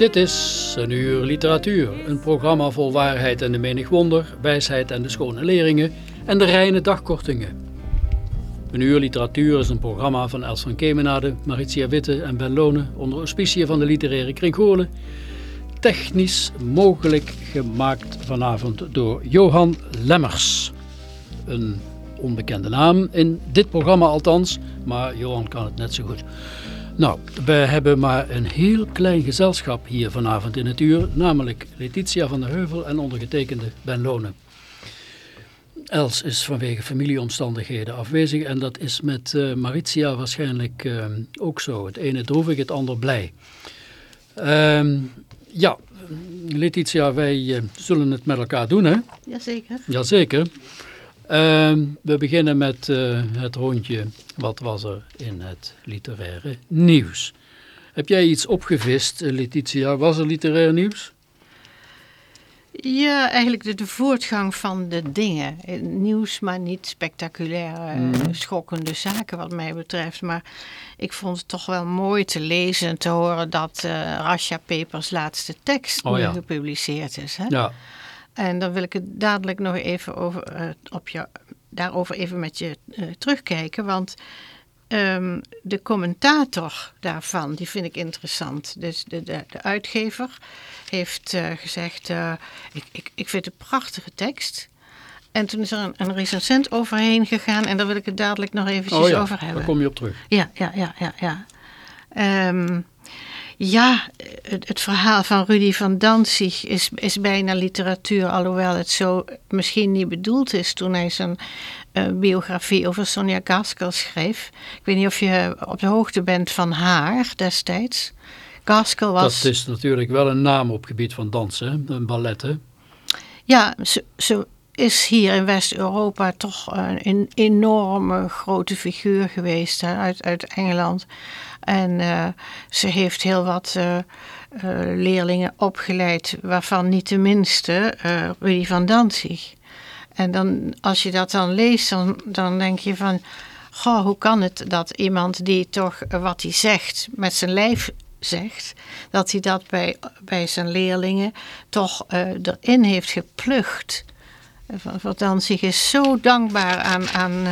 Dit is een uur literatuur, een programma vol waarheid en de menig wonder, wijsheid en de schone leringen en de reine dagkortingen. Een uur literatuur is een programma van Els van Kemenade, Maritia Witte en Ben Lone onder auspiciën van de literaire kring. Technisch mogelijk gemaakt vanavond door Johan Lemmers. Een onbekende naam in dit programma althans, maar Johan kan het net zo goed. Nou, we hebben maar een heel klein gezelschap hier vanavond in het uur, namelijk Letitia van der Heuvel en ondergetekende Ben Lone. Els is vanwege familieomstandigheden afwezig en dat is met eh, Maritia waarschijnlijk eh, ook zo. Het ene droevig, het ander blij. Ehm, ja, Letitia, wij eh, zullen het met elkaar doen, hè? Jazeker. Jazeker. Ehm we beginnen met eh, het rondje wat was er in het literaire nieuws. Heb jij iets opgevist, eh, Letitia? Was er literair nieuws? Ja, eigenlijk de, de voortgang van de dingen. Eh, Nieuws, maar niet spectaculaire, Mhm. schokkende zaken wat mij betreft. Maar ik vond het toch wel mooi te lezen en te horen dat Rasha Pepers laatste tekst Oh ja. gepubliceerd is. Hè? Ja, En dan wil ik het dadelijk nog even over, eh, op je, daarover even met je eh, terugkijken. Want ehm, de commentator daarvan, die vind ik interessant. Dus de, de, de uitgever heeft eh, gezegd, ik, ik, ik vind het een prachtige tekst. En toen is er een, een recensent overheen gegaan en daar wil ik het dadelijk nog eventjes oh ja, over daar hebben. kom je op terug. Ja, ja, ja, ja, ja. Ehm, ja, het, het verhaal van Rudy van Danzig is, is bijna literatuur, alhoewel het zo misschien niet bedoeld is toen hij zijn eh, biografie over Sonja Gaskell schreef. Ik weet niet of je op de hoogte bent van haar destijds. Gaskell was... Dat is natuurlijk wel een naam op gebied van dansen, een ballet. Hè? Ja, ze, ze is hier in West-Europa toch een, een enorme grote figuur geweest hè, uit, uit Engeland. En eh, ze heeft heel wat eh, eh, leerlingen opgeleid, waarvan niet de minste Rudy van Danzig. En dan, als je dat dan leest, dan, dan denk je van... Goh, hoe kan het dat iemand die toch wat hij zegt met zijn lijf zegt, dat hij dat bij, bij zijn leerlingen toch erin heeft geplucht. Van, Danzig is zo dankbaar aan, aan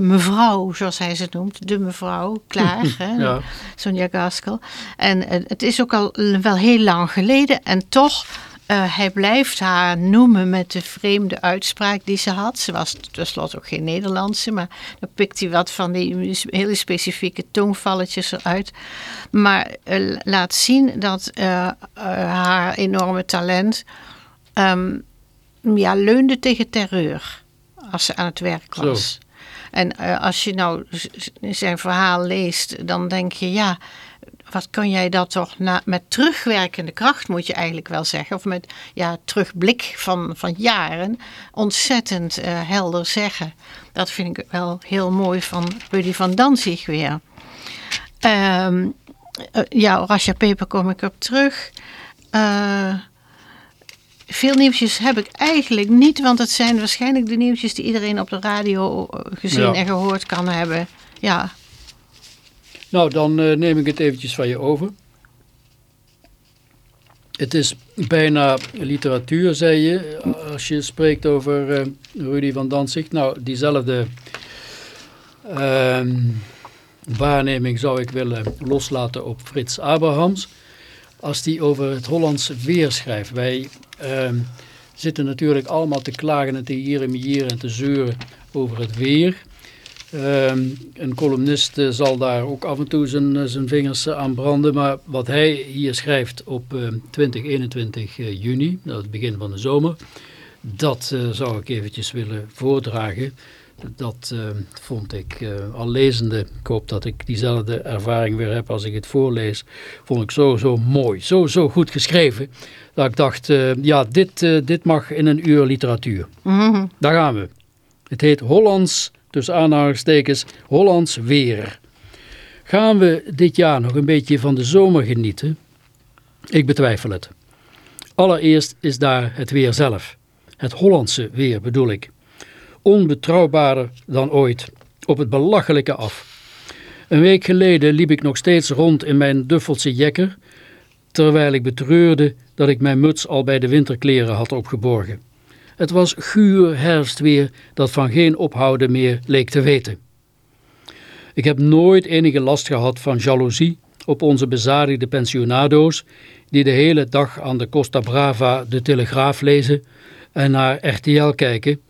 mevrouw, zoals hij ze noemt, de mevrouw, klaar, hè, Ja. Sonja Gaskell. En eh, het is ook al wel heel lang geleden en toch... eh, hij blijft haar noemen met de vreemde uitspraak die ze had. Ze was tenslotte ook geen Nederlandse, maar dan pikt hij wat van die hele specifieke tongvalletjes eruit. Maar eh, laat zien dat eh, eh, haar enorme talent ehm, ja, leunde tegen terreur als ze aan het werk Zo. En eh, als je nou zijn verhaal leest, dan denk je, ja, wat kan jij dat toch met terugwerkende kracht, moet je eigenlijk wel zeggen, of met ja, terugblik van, van jaren, ontzettend eh, helder zeggen. Dat vind ik wel heel mooi van Rudy van Danzig weer. Ehm, eh, ja, Rasha Peper kom ik op terug. Eh, veel nieuwtjes heb ik eigenlijk niet, want het zijn waarschijnlijk de nieuwtjes die iedereen op de radio eh, gezien Ja. en gehoord kan hebben. Ja, Nou, dan eh, neem ik het eventjes van je over. Het is bijna literatuur, zei je, als je spreekt over eh, Rudy van Danzig. Nou, diezelfde ehm, waarneming zou ik willen loslaten op Frits Abrahams. Als die over het Hollandse weer schrijft. Wij ehm, zitten natuurlijk allemaal te klagen en te jeremiëren en te zeuren over het weer. Ehm, een columnist eh, zal daar ook af en toe zijn, eh, zijn vingers aan branden. Maar wat hij hier schrijft op 20, 21 juni, dat is het begin van de zomer. Dat uh, zou ik eventjes willen voordragen. Dat uh, vond ik uh, al lezende, ik hoop dat ik diezelfde ervaring weer heb als ik het voorlees, vond ik zo, zo mooi, zo, zo goed geschreven, dat ik dacht, ja, dit, dit mag in een uur literatuur. Mm -hmm. Daar gaan we. Het heet Hollands, tussen aanhalingstekens, Hollands weer. Gaan we dit jaar nog een beetje van de zomer genieten? Ik betwijfel het. Allereerst is daar het weer zelf. Het Hollandse weer bedoel ik. Onbetrouwbaarder dan ooit. Op het belachelijke af. Een week geleden liep ik nog steeds rond in mijn duffelse jekker, terwijl ik betreurde dat ik mijn muts al bij de winterkleren had opgeborgen. Het was guur herfstweer dat van geen ophouden meer leek te weten. Ik heb nooit enige last gehad van jaloezie op onze bezadigde pensionado's, die de hele dag aan de Costa Brava de Telegraaf lezen en naar RTL kijken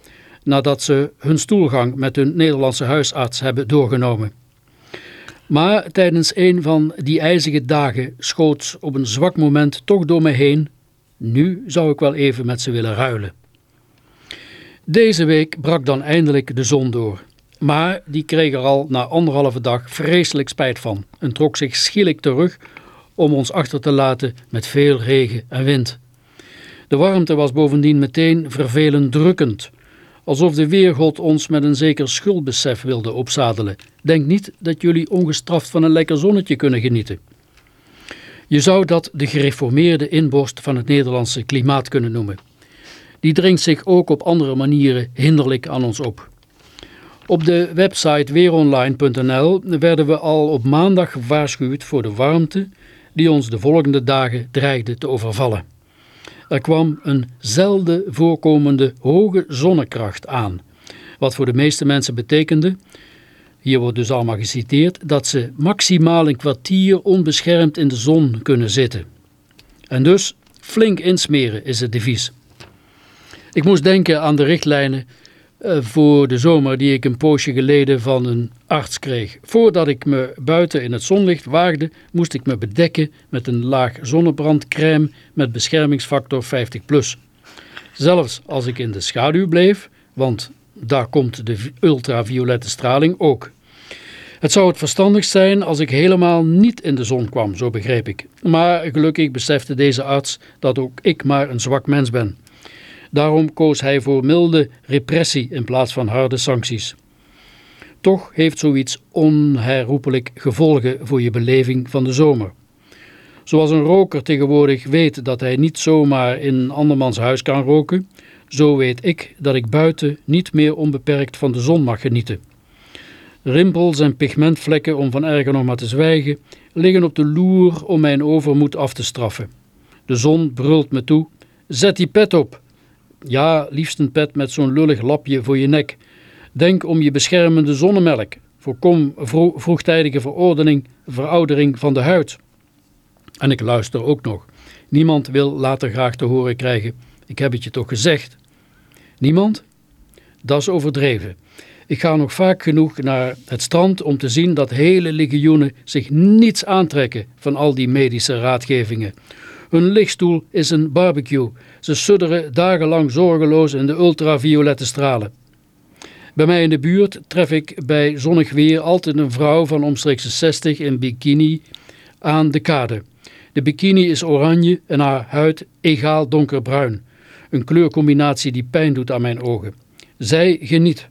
nadat ze hun stoelgang met hun Nederlandse huisarts hebben doorgenomen. Maar tijdens een van die ijzige dagen schoot op een zwak moment toch door me heen, nu zou ik wel even met ze willen ruilen. Deze week brak dan eindelijk de zon door, maar die kreeg er al na anderhalve dag vreselijk spijt van en trok zich schielijk terug om ons achter te laten met veel regen en wind. De warmte was bovendien meteen vervelend drukkend, alsof de weergod ons met een zeker schuldbesef wilde opzadelen. Denk niet dat jullie ongestraft van een lekker zonnetje kunnen genieten. Je zou dat de gereformeerde inborst van het Nederlandse klimaat kunnen noemen. Die dringt zich ook op andere manieren hinderlijk aan ons op. Op de website weeronline.nl werden we al op maandag gewaarschuwd voor de warmte die ons de volgende dagen dreigde te overvallen. Er kwam een zelden voorkomende hoge zonnekracht aan, wat voor de meeste mensen betekende, hier wordt dus allemaal geciteerd, dat ze maximaal een kwartier onbeschermd in de zon kunnen zitten. En dus flink insmeren is het devies. Ik moest denken aan de richtlijnen voor de zomer die ik een poosje geleden van een arts kreeg. Voordat ik me buiten in het zonlicht waagde, moest ik me bedekken met een laag zonnebrandcrème met beschermingsfactor 50+. Plus. Zelfs als ik in de schaduw bleef, want daar komt de ultraviolette straling ook. Het zou het verstandig zijn als ik helemaal niet in de zon kwam, zo begreep ik. Maar gelukkig besefte deze arts dat ook ik maar een zwak mens ben. Daarom koos hij voor milde repressie in plaats van harde sancties. Toch heeft zoiets onherroepelijk gevolgen voor je beleving van de zomer. Zoals een roker tegenwoordig weet dat hij niet zomaar in andermans huis kan roken, zo weet ik dat ik buiten niet meer onbeperkt van de zon mag genieten. Rimpels en pigmentvlekken, om van erger nog maar te zwijgen, liggen op de loer om mijn overmoed af te straffen. De zon brult me toe, zet die pet op, ja, liefst een pet met zo'n lullig lapje voor je nek. Denk om je beschermende zonnemelk. Voorkom vro vroegtijdige verordening, veroudering van de huid. En ik luister ook nog. Niemand wil later graag te horen krijgen. Ik heb het je toch gezegd? Niemand? Dat is overdreven. Ik ga nog vaak genoeg naar het strand om te zien dat hele legioenen zich niets aantrekken van al die medische raadgevingen. Hun lichtstoel is een barbecue. Ze sudderen dagenlang zorgeloos in de ultraviolette stralen. Bij mij in de buurt tref ik bij zonnig weer altijd een vrouw van omstreeks 60 in bikini aan de kade. De bikini is oranje en haar huid egaal donkerbruin. Een kleurcombinatie die pijn doet aan mijn ogen. Zij geniet.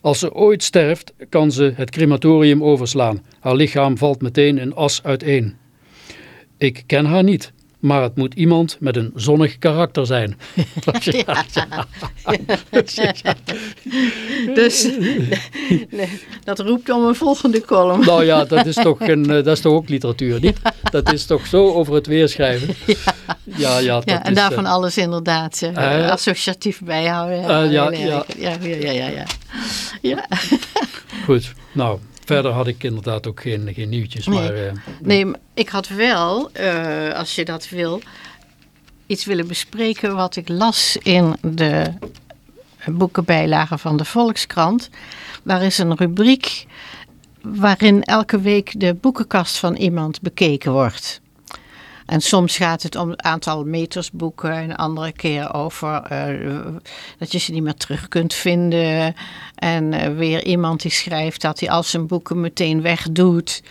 Als ze ooit sterft, kan ze het crematorium overslaan. Haar lichaam valt meteen in as uiteen. Ik ken haar niet, maar het moet iemand met een zonnig karakter zijn. ja. Dus dat roept om een volgende column. Nou ja, dat is toch, een, eh, dat is toch ook literatuur, niet? Dat is toch zo over het weer schrijven. Ja, ja, ja en daarvan uh, alles inderdaad uh, associatief bijhouden. ja, ja. Ja, ja, ja, ja, ja. Goed, nou, verder had ik inderdaad ook geen, geen nieuwtjes. Nee. Maar, eh, Nee, maar ik had wel, eh, als je dat wil, iets willen bespreken wat ik las in de boekenbijlage van de Volkskrant. Daar is een rubriek waarin elke week de boekenkast van iemand bekeken wordt. En soms gaat het om het aantal meters boeken en andere keer over eh, dat je ze niet meer terug kunt vinden. En eh, weer iemand die schrijft dat hij al zijn boeken meteen wegdoet.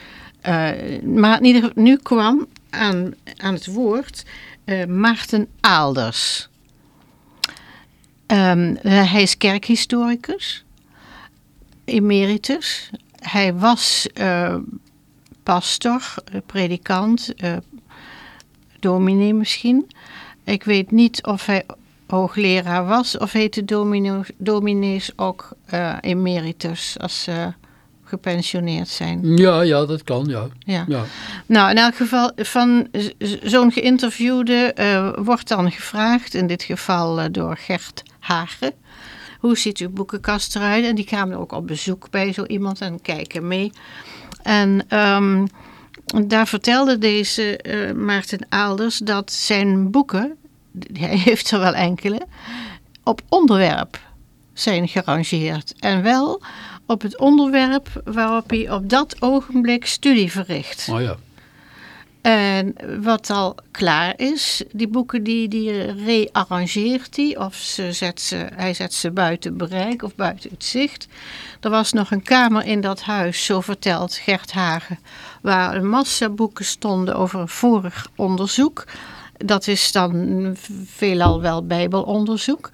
Eh, maar in ieder nu kwam aan, aan het woord Maarten Aalders. Ehm, eh, hij is kerkhistoricus, emeritus. Hij was pastor, predikant, dominee misschien. Ik weet niet of hij hoogleraar was of heette domino- dominees ook eh, emeritus als ze gepensioneerd zijn. ja, ja, dat kan, ja. Ja. ja. Nou, in elk geval van zo'n geïnterviewde eh, wordt dan gevraagd, in dit geval eh, door Gert Hagen, hoe ziet uw boekenkast eruit? En die kwamen ook op bezoek bij zo iemand en kijken mee. En ehm, daar vertelde deze eh, Maarten Aalders dat zijn boeken, hij heeft er wel enkele, op onderwerp zijn gerangeerd. En wel op het onderwerp waarop hij op dat ogenblik studie verricht. Oh ja. En wat al klaar is, die boeken die, die rearrangeert hij of ze zet ze, hij zet ze buiten bereik of buiten het zicht. Er was nog een kamer in dat huis, zo vertelt Gert Hagen, waar een massa boeken stonden over een vorig onderzoek. Dat is dan veelal wel bijbelonderzoek.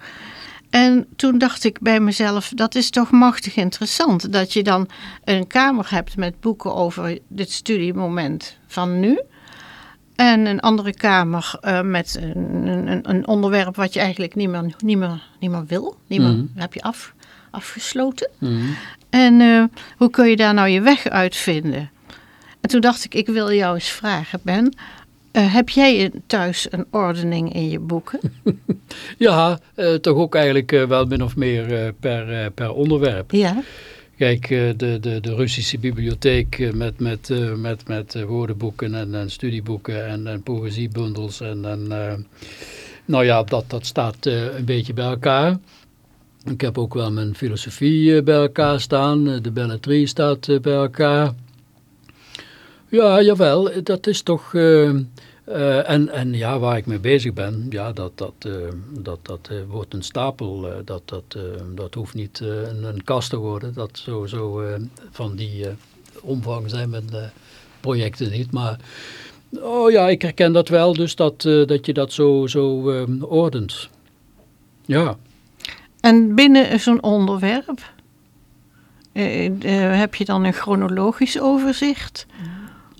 En toen dacht ik bij mezelf, dat is toch machtig interessant. Dat je dan een kamer hebt met boeken over dit studiemoment van nu. En een andere kamer eh, met een, een, een onderwerp wat je eigenlijk niet meer, niet meer, niet meer wil. Niet meer, Mhm. heb je af, afgesloten. Mhm. En eh, hoe kun je daar nou je weg uitvinden? En toen dacht ik, ik wil jou eens vragen, Ben. eh, heb jij thuis een ordening in je boeken? Ja, eh, toch ook eigenlijk eh, wel min of meer per, per onderwerp. Ja. Kijk, de, de, de Russische bibliotheek met, met, met, met woordenboeken en, en studieboeken en, en poëziebundels. En, en, nou ja, dat, dat staat een beetje bij elkaar. Ik heb ook wel mijn filosofie bij elkaar staan. De belletrie staat bij elkaar. Ja, jawel, dat is toch... eh, eh, en, en ja, waar ik mee bezig ben, ja, dat, dat, eh, dat, dat eh, wordt een stapel. eh, dat, dat, eh, dat hoeft niet eh, een, een kast te worden. Dat zo, zo eh, van die eh, omvang zijn mijn eh, projecten niet. Maar oh ja, ik herken dat wel, dus dat, eh, dat je dat zo, zo eh, ordent. Ja. En binnen zo'n onderwerp heb je dan een chronologisch overzicht?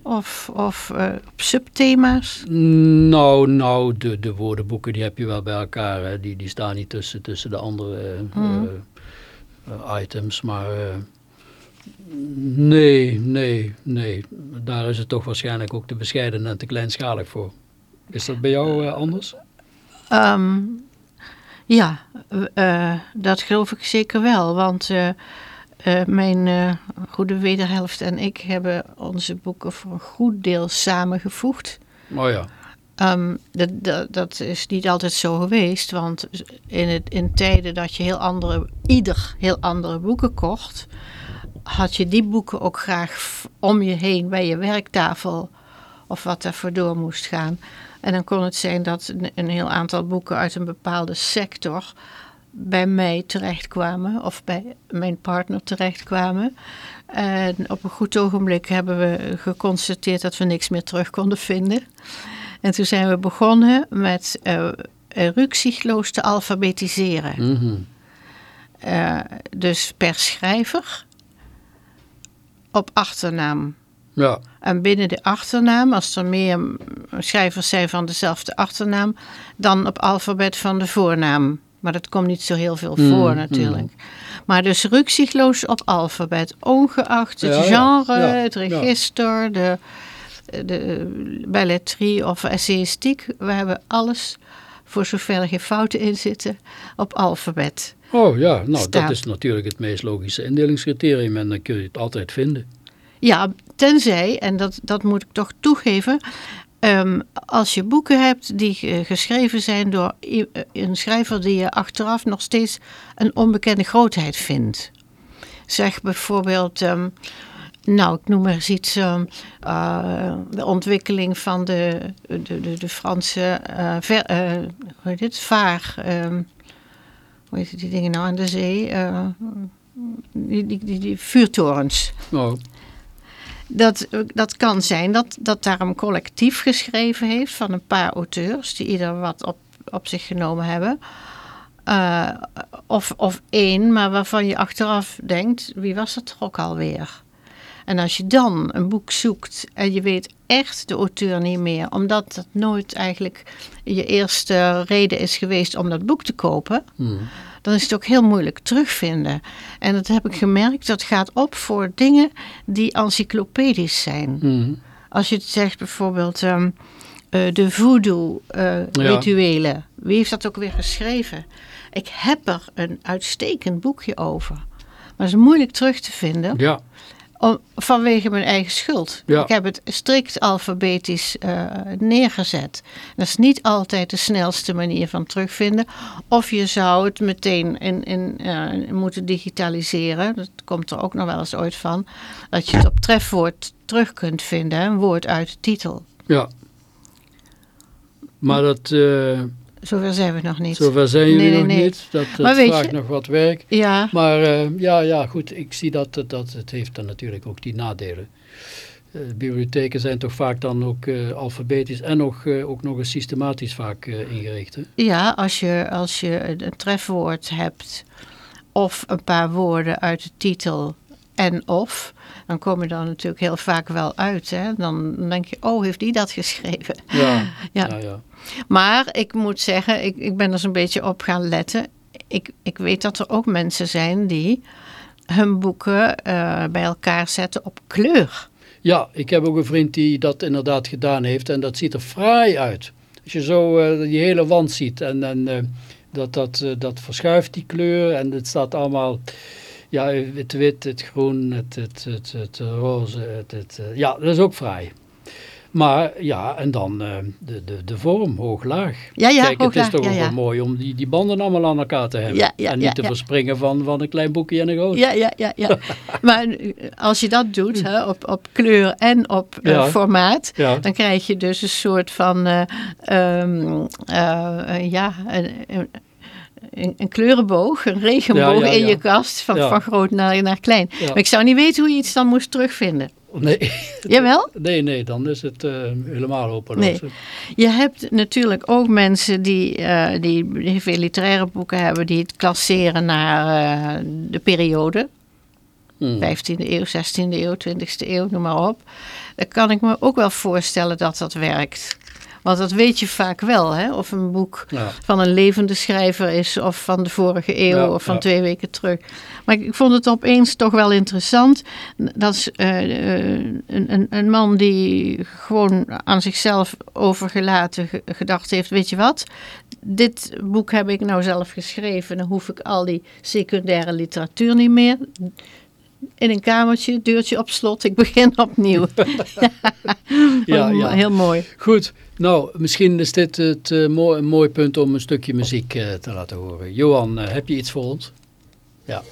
Of, of eh, op subthema's? Nou, nou de, de woordenboeken die heb je wel bij elkaar. Hè. Die, die staan niet tussen, tussen de andere eh, Mhm. eh, items. Maar nee, nee, nee. Daar is het toch waarschijnlijk ook te bescheiden en te kleinschalig voor. Is dat bij jou anders? Ehm, ja, dat geloof ik zeker wel. Want eh, mijn eh, goede wederhelft en ik hebben onze boeken voor een goed deel samengevoegd. Oh ja. Ehm, dat, dat, dat is niet altijd zo geweest, want in, het, in tijden dat je heel andere, ieder heel andere boeken kocht, had je die boeken ook graag om je heen bij je werktafel of wat daarvoor door moest gaan. En dan kon het zijn dat een, een heel aantal boeken uit een bepaalde sector bij mij terechtkwamen of bij mijn partner terechtkwamen. En op een goed ogenblik hebben we geconstateerd dat we niks meer terug konden vinden. En toen zijn we begonnen met uh, ruksigloos te alfabetiseren. Mhm. Uh, dus per schrijver op achternaam. Ja. En binnen de achternaam, als er meer schrijvers zijn van dezelfde achternaam, dan op alfabet van de voornaam. Maar dat komt niet zo heel veel voor Mm, natuurlijk. mm. Maar dus ruksigloos op alfabet, ongeacht het Ja, genre, ja, het register, de, de of essayistiek. We hebben alles voor zover er geen fouten in zitten, op alfabet. Oh ja, nou Staat. dat is natuurlijk het meest logische indelingscriterium en dan kun je het altijd vinden. Ja, tenzij, en dat, dat moet ik toch toegeven, ehm, als je boeken hebt die eh, geschreven zijn door eh, een schrijver die je achteraf nog steeds een onbekende grootheid vindt. Zeg bijvoorbeeld, ehm, nou ik noem maar eens iets, ehm, eh, de ontwikkeling van de, de, de, de Franse eh, hoe heet het, vaar, hoe heet die dingen nou aan de zee, die, die, die, die vuurtorens. Nou, Dat, dat kan zijn dat, dat daar een collectief geschreven heeft van een paar auteurs die ieder wat op, op zich genomen hebben. Eh, of, of één, maar waarvan je achteraf denkt, wie was het er ook alweer? En als je dan een boek zoekt en je weet echt de auteur niet meer, omdat dat nooit eigenlijk je eerste reden is geweest om dat boek te kopen, hmm. Dan is het ook heel moeilijk terugvinden. En dat heb ik gemerkt, dat gaat op voor dingen die encyclopedisch zijn. Hmm. Als je het zegt bijvoorbeeld ehm, eh, de voodoo-rituelen. Wie heeft dat ook weer geschreven? Ik heb er een uitstekend boekje over. Maar het is moeilijk terug te vinden ja, om, vanwege mijn eigen schuld. Ja. Ik heb het strikt alfabetisch eh, neergezet. Dat is niet altijd de snelste manier van terugvinden. Of je zou het meteen in, in, eh, moeten digitaliseren. Dat komt er ook nog wel eens ooit van. Dat je het op trefwoord terug kunt vinden. Een woord uit de titel. ja. Maar dat, eh, Zover zijn we nog niet. zover zijn jullie Nee, nee, nog nee. niet. Dat, dat vraagt je- nog wat werk. Ja, Maar eh, ja, ja, goed, ik zie dat, het- dat het heeft dan natuurlijk ook die nadelen. Eh, bibliotheken zijn toch vaak dan ook eh, alfabetisch en nog, eh, ook nog eens systematisch vaak eh, ingericht. Hè? ja als, je, als je een trefwoord hebt of een paar woorden uit de titel en of, dan kom je dan natuurlijk heel vaak wel uit. Hè? Dan denk je, oh, heeft die dat geschreven? Ja, Ja. ja, ja. Maar ik moet zeggen, ik, ik ben er zo'n beetje op gaan letten. Ik, ik weet dat er ook mensen zijn die hun boeken eh, bij elkaar zetten op kleur. Ja, ik heb ook een vriend die dat inderdaad gedaan heeft en dat ziet er fraai uit. Als je zo eh, die hele wand ziet en, en eh, dat, dat, dat verschuift die kleur en het staat allemaal, ja, het wit, het groen, het, het, het, het roze, het, het, eh, ja, dat is ook fraai. Maar ja, en dan eh, de, de, de vorm, hoog-laag. Ja, ja, Kijk, het is toch ja, ook wel mooi om die, die banden allemaal aan elkaar te hebben. En niet te verspringen van, van een klein boekje en een groot. Ja, ja, ja. ja. maar eh, als je dat doet hè, op, op kleur en op eh, formaat, dan krijg je dus een soort van, eh, ehm, eh, eh, ja, een, een, een- een kleurenboog, een regenboog Ja, ja, in je kast, van, van groot naar, naar klein. Maar ik zou niet weten hoe je iets dan moest terugvinden. Nee. Jawel? nee, nee, dan is het eh, helemaal hopeloos. Nee. Je hebt natuurlijk ook mensen die, eh, die heel veel literaire boeken hebben, die het klasseren naar eh, de periode. Hmm. 15e eeuw, 16e eeuw, 20e eeuw, noem maar op. Dan kan ik me ook wel voorstellen dat dat werkt. Want dat weet je vaak wel, hè? of een boek Ja. van een levende schrijver is, of van de vorige eeuw, Ja, of van ja. twee weken terug. Maar ik, vond het opeens toch wel interessant. Dat is eh, eh, een, een, een man die gewoon aan zichzelf overgelaten ge- gedacht heeft: Weet je wat, dit boek heb ik nou zelf geschreven, dan hoef ik al die secundaire literatuur niet meer. In een kamertje, deurtje op slot, ik begin opnieuw. Ja, Heel- ja. Heel mooi. Goed, nou, misschien is dit het, eh, mooi, een mooi punt om een stukje muziek eh, te laten horen. Johan, eh, heb je iets voor ons? Ja.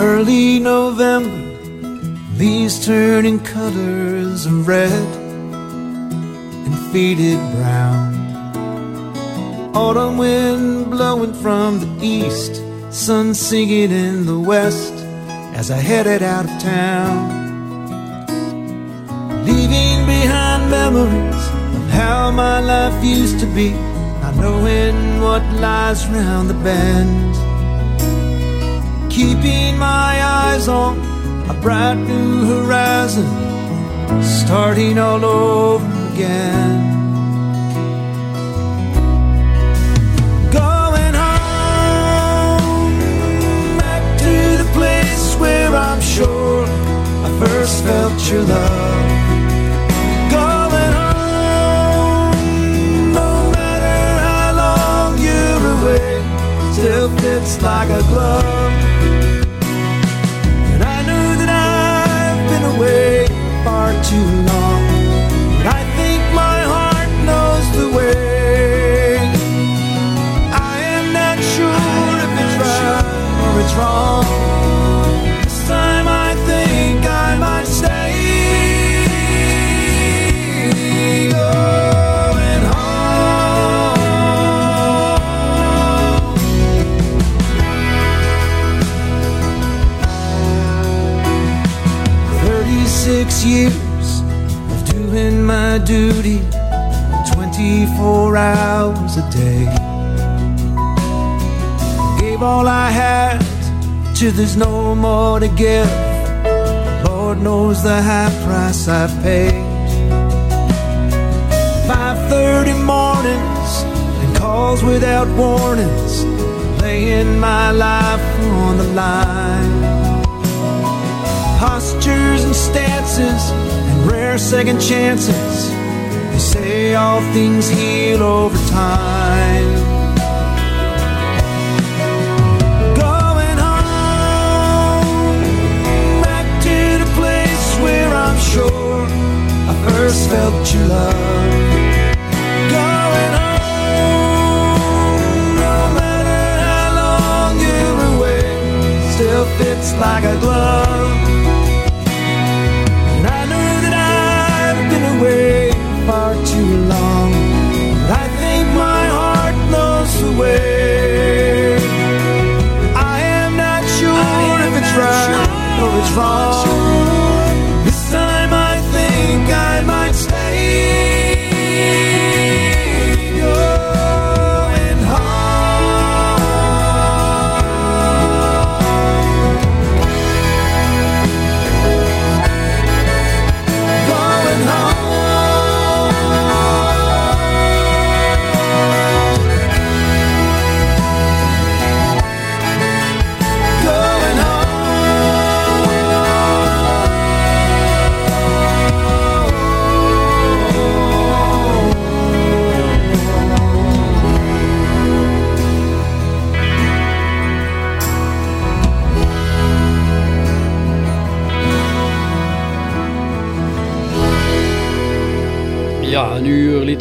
Early November, leaves turning colors of red and faded brown. Autumn wind blowing from the east, sun singing in the west as I headed out of town. Leaving behind memories of how my life used to be, not knowing what lies round the bend keeping my eyes on a bright new horizon, starting all over again. Going home, back to the place where I'm sure I first felt your love. Going home, no matter how long you're away, still fits like a glove. Far too long. But I think my heart knows the way. I am not sure if it's right or it's wrong. Years of doing my duty, twenty-four hours a day. Gave all I had till there's no more to give. Lord knows the high price I've paid. 5:30 mornings and calls without warnings, laying my life on the line. Postures and stances and rare second chances. They say all things heal over time. Going home, back to the place where I'm sure I first felt your love. Going home, no matter how long you're away, still fits like a glove. The. I am not sure if it's right or it's wrong.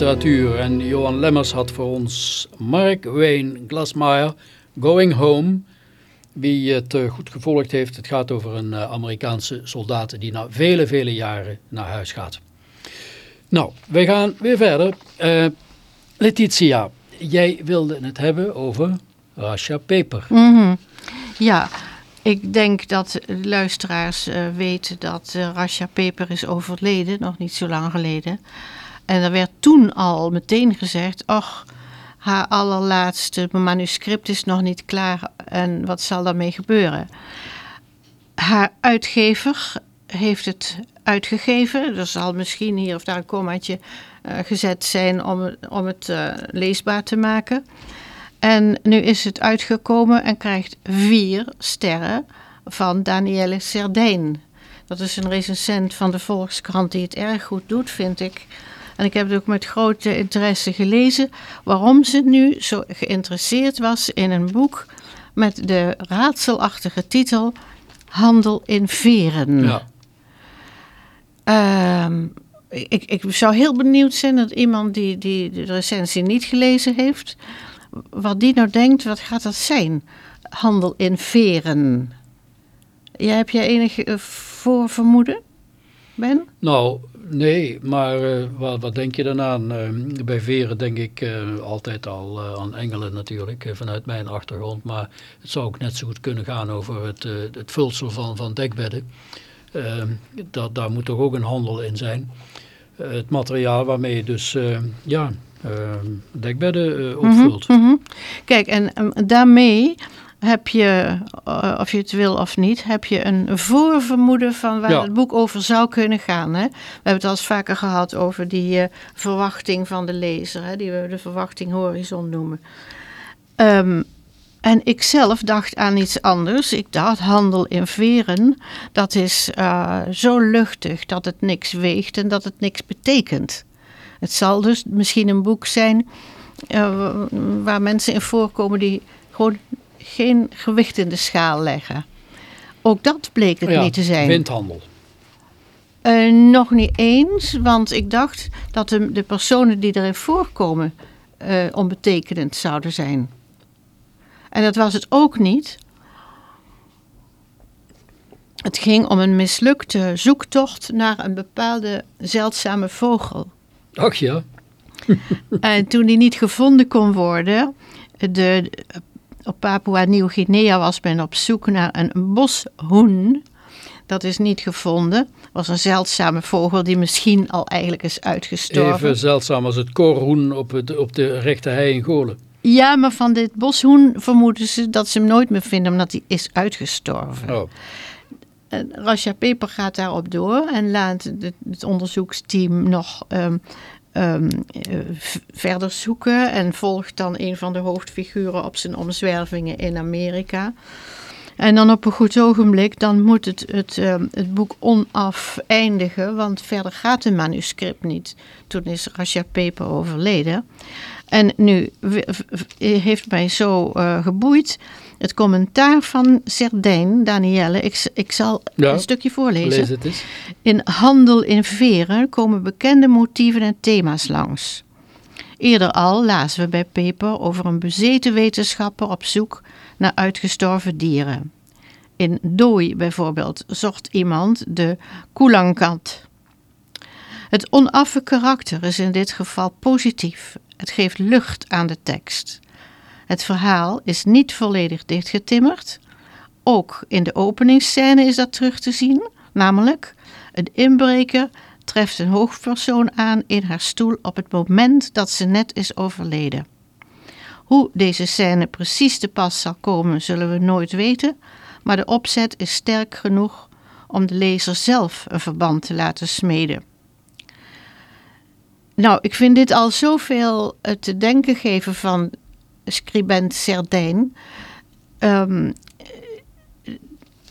En Johan Lemmers had voor ons Mark Wayne Glasmeyer, Going Home. Wie het eh, goed gevolgd heeft, het gaat over een eh, Amerikaanse soldaat die na vele, vele jaren naar huis gaat. Nou, wij gaan weer verder. Eh, Letitia, jij wilde het hebben over Rasha Peper. Mhm. Ja, ik denk dat luisteraars weten dat uh, Rasha Peper is overleden, nog niet zo lang geleden. En er werd toen al meteen gezegd, ach, haar allerlaatste manuscript is nog niet klaar en wat zal daarmee gebeuren? Haar uitgever heeft het uitgegeven. Er zal misschien hier of daar een kommaatje uh, gezet zijn om, om het uh, leesbaar te maken. En nu is het uitgekomen en krijgt vier sterren van Danielle Serdijn. Dat is een recensent van de Volkskrant die het erg goed doet, vind ik. En ik heb het ook met grote interesse gelezen waarom ze nu zo geïnteresseerd was in een boek met de raadselachtige titel Handel in Veren. Ja. Ehm, ik, ik zou heel benieuwd zijn dat iemand die, die de recensie niet gelezen heeft, wat die nou denkt, wat gaat dat zijn? Handel in veren. Ja, heb jij enige eh, voorvermoeden, Ben? Nou, nee, maar eh, wat, wat denk je dan aan? Eh, bij veren denk ik eh, altijd al aan engelen natuurlijk, vanuit mijn achtergrond. Maar het zou ook net zo goed kunnen gaan over het, het vulsel van, van dekbedden. Eh, dat, daar moet toch ook een handel in zijn. Het materiaal waarmee je dus ja, eh, dekbedden eh, opvult. Mhm, mhm. Kijk, en ehm, daarmee heb je, eh, of je het wil of niet, heb je een voorvermoeden van waar Ja. het boek over zou kunnen gaan. Hè? We hebben het al eens vaker gehad over die eh, verwachting van de lezer, hè, die we de verwachting horizon noemen. Ehm, En ik zelf dacht aan iets anders. Ik dacht handel in veren, dat is uh, zo luchtig dat het niks weegt en dat het niks betekent. Het zal dus misschien een boek zijn waar mensen in voorkomen die gewoon geen gewicht in de schaal leggen. Ook dat bleek het ja, niet te zijn. Windhandel. Uh, nog niet eens, want ik dacht dat de, de personen die erin voorkomen uh, onbetekenend zouden zijn. En dat was het ook niet. Het ging om een mislukte zoektocht naar een bepaalde zeldzame vogel. Ach ja. en toen die niet gevonden kon worden, de, op Papua Nieuw-Guinea was men op zoek naar een boshoen. Dat is niet gevonden. was een zeldzame vogel die misschien al eigenlijk is uitgestorven. Even zeldzaam als het korhoen op, het, op de rechte hei in Golen. Ja, maar van dit boshoen vermoeden ze dat ze hem nooit meer vinden omdat hij is uitgestorven. Oh. Rasha Peper gaat daarop door en laat het, het onderzoeksteam nog um, um, verder zoeken en volgt dan een van de hoofdfiguren op zijn omzwervingen in Amerika. En dan op een goed ogenblik, dan moet het, het, uh, het boek onafeindigen, want verder gaat het manuscript niet. Toen is Rasha Peper overleden. En nu heeft mij zo uh, geboeid het commentaar van Serdijn, Danielle. Ik, ik zal ja, een stukje voorlezen. Lees het eens. In Handel in Veren komen bekende motieven en thema's langs. Eerder al lazen we bij Peper over een bezeten wetenschapper op zoek naar uitgestorven dieren. In Dooi bijvoorbeeld zocht iemand de koelankat. Het onaffe karakter is in dit geval positief. Het geeft lucht aan de tekst. Het verhaal is niet volledig dichtgetimmerd. Ook in de openingsscène is dat terug te zien, namelijk een inbreker treft een hoofdpersoon aan in haar stoel op het moment dat ze net is overleden. Hoe deze scène precies te pas zal komen, zullen we nooit weten, maar de opzet is sterk genoeg om de lezer zelf een verband te laten smeden. Nou, ik vind dit al zoveel te denken geven van scribent Serdijn. Um,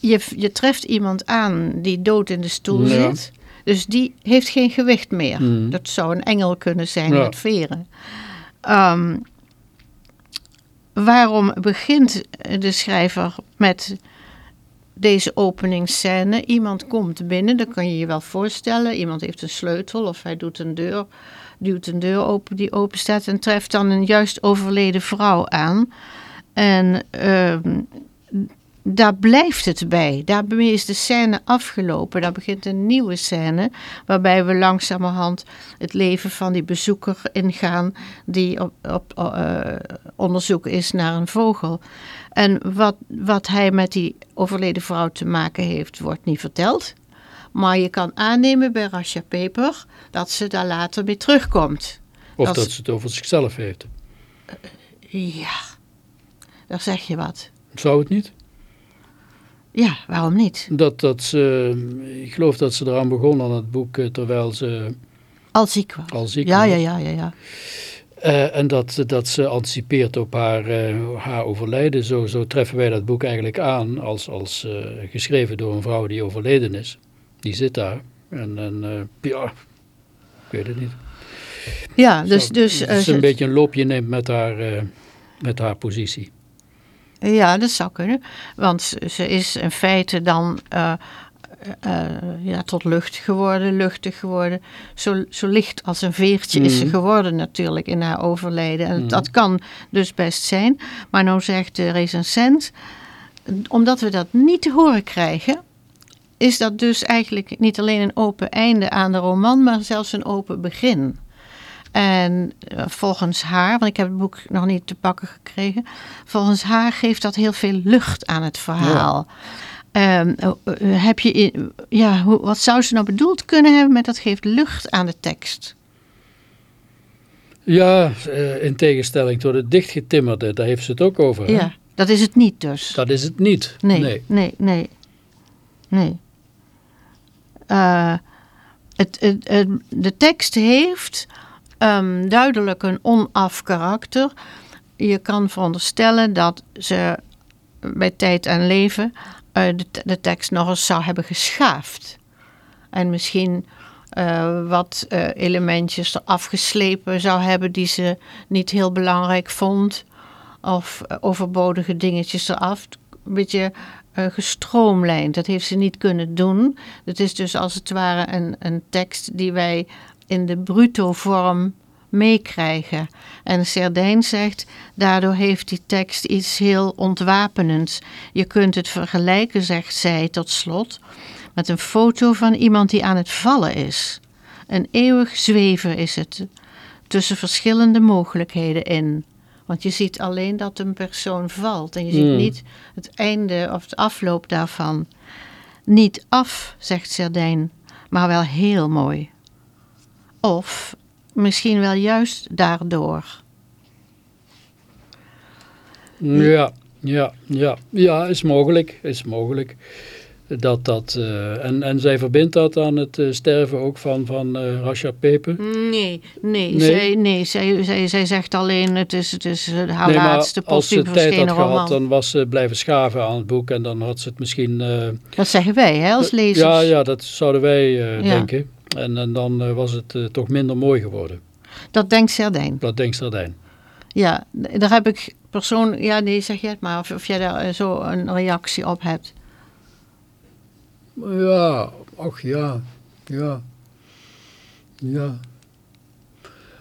je, je treft iemand aan die dood in de stoel Ja. zit. Dus die heeft geen gewicht meer. Mhm. Dat zou een engel kunnen zijn Ja. met veren. Ehm, waarom begint de schrijver met deze openingsscène? Iemand komt binnen, dat kan je je wel voorstellen. Iemand heeft een sleutel of hij doet een deur, duwt een deur open die open staat en treft dan een juist overleden vrouw aan. En ehm, daar blijft het bij. Daarmee is de scène afgelopen. Daar begint een nieuwe scène waarbij we langzamerhand het leven van die bezoeker ingaan die op, op eh, onderzoek is naar een vogel. En wat, wat hij met die overleden vrouw te maken heeft, wordt niet verteld. Maar je kan aannemen bij Rasha Peper dat ze daar later weer terugkomt. Of Dat ze het over zichzelf heeft. Ja, daar zeg je wat. Zou het niet? Ja, waarom niet? Dat, dat ze, ik geloof dat ze eraan begon aan het boek eh, terwijl ze Al ziek was. al ziek ja, was. ja, ja, ja, ja. Eh, en dat, dat ze anticipeert op haar, eh, haar overlijden. Zo, zo treffen wij dat boek eigenlijk aan als, als geschreven door een vrouw die overleden is. Die zit daar. En, en ja, ik weet het niet. Ja, dus... Zo, dus ze- een beetje een loopje neemt met haar, met haar positie. Ja, dat zou kunnen. Want ze- is in feite dan eh, eh, ja, tot lucht geworden, luchtig geworden. Zo, zo licht als een veertje is ze Mhm. geworden natuurlijk in haar overlijden. En Mhm. dat kan dus best zijn. Maar nou zegt de recensent, omdat we dat niet te horen krijgen... is dat dus eigenlijk niet alleen een open einde aan de roman... maar zelfs een open begin. En eh, volgens haar, want ik heb het boek nog niet te pakken gekregen. Volgens haar geeft dat heel veel lucht aan het verhaal. Ehm, eh, eh, heb je ja, wat zou ze nou bedoeld kunnen hebben met dat geeft lucht aan de tekst? Ja, in tegenstelling tot het dichtgetimmerde, daar heeft ze het ook over. hè? Ja, dat is het niet dus. Dat is het niet. Nee, nee, nee, nee. nee. Het, het, het- de tekst heeft ehm, duidelijk een onaf karakter. je kan veronderstellen dat ze bij tijd en leven uh, de, tekst nog eens zou hebben geschaafd. En misschien uh, wat uh, elementjes eraf geslepen zou hebben die ze niet heel belangrijk vond. Of overbodige dingetjes eraf. Een beetje gestroomlijnd. Dat heeft ze niet kunnen doen. Het is dus als het ware een, een tekst die wij in de bruto vorm meekrijgen. En Serdijn zegt, daardoor heeft die tekst iets heel ontwapenends. Je kunt het vergelijken, zegt zij tot slot, met een foto van iemand die aan het vallen is. Een eeuwig zweven is het, tussen verschillende mogelijkheden in. Want je ziet alleen dat een persoon valt en je ziet Hmm. niet het einde of het afloop daarvan. Niet af, zegt Serdijn, maar wel heel mooi. Of misschien wel juist daardoor. Ja, ja, ja. Ja, is mogelijk. Is mogelijk. Dat dat, eh, en, en zij verbindt dat aan het eh, sterven ook van, van eh Rasha Pepe. Nee, nee, Nee? Zij, nee zij, zij, zij zegt alleen het is, het is haar Nee, laatste als ze tijd had gehad, dan was ze blijven schaven aan het boek en dan had ze het misschien... Dat zeggen wij hè, als lezers. Ja, ja, dat zouden wij Ja. denken. En, en dan eh, was het eh, toch minder mooi geworden. Dat denkt Serdijn. Dat denkt Stardijn. Ja, daar heb ik persoon. Ja, nee, zeg jij het maar. Of, of jij daar eh, zo een reactie op hebt. Ja, ach ja, ja, ja.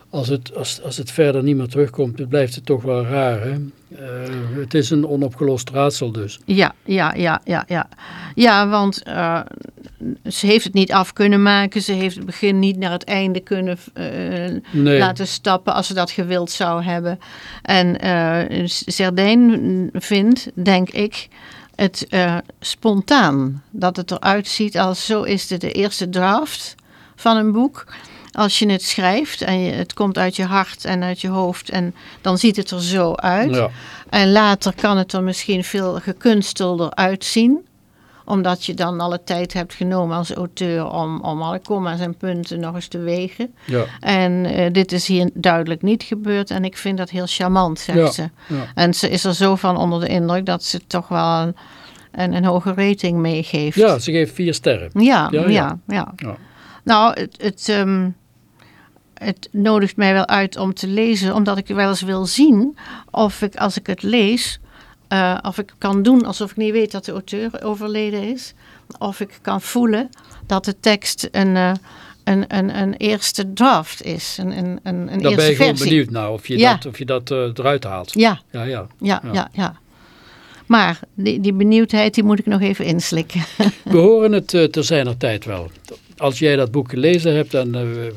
Als het, als, als het verder niet meer terugkomt, dan blijft het toch wel raar. Hè? Eh, het is een onopgelost raadsel dus. Ja, ja, ja, ja, ja. Ja, want eh, ze heeft het niet af kunnen maken. Ze heeft het begin niet naar het einde kunnen eh, Nee, laten stappen als ze dat gewild zou hebben. En Serdijn vindt, denk ik, het spontaan. Dat het eruit ziet als zo is het de eerste draft van een boek. Als je het schrijft en je, het komt uit je hart en uit je hoofd en dan ziet het er zo uit. ja, En later kan het er misschien veel gekunstelder uitzien. Omdat je dan alle tijd hebt genomen als auteur om, om alle comma's en punten nog eens te wegen. ja, En eh, dit is hier duidelijk niet gebeurd en ik vind dat heel charmant, zegt Ja, ze. ja. En ze is er zo van onder de indruk dat ze toch wel een, een, een hoge rating meegeeft. ja, ze geeft vier sterren. ja, Ja, ja. Nou, het, het, ehm, het nodigt mij wel uit om te lezen, omdat ik wel eens wil zien of ik, als ik het lees, eh, of ik kan doen alsof ik niet weet dat de auteur overleden is. Of ik kan voelen dat de tekst een, eh, een, een, een eerste draft is, een, een, een, een Daar ben je gewoon versie. benieuwd naar of je Ja. dat, of je dat eh, eruit haalt. Ja, Ja, ja. ja, Ja. ja, ja. Maar die, die benieuwdheid, die moet ik nog even inslikken. We horen het ter zijner tijd wel. Als jij dat boek gelezen hebt en we,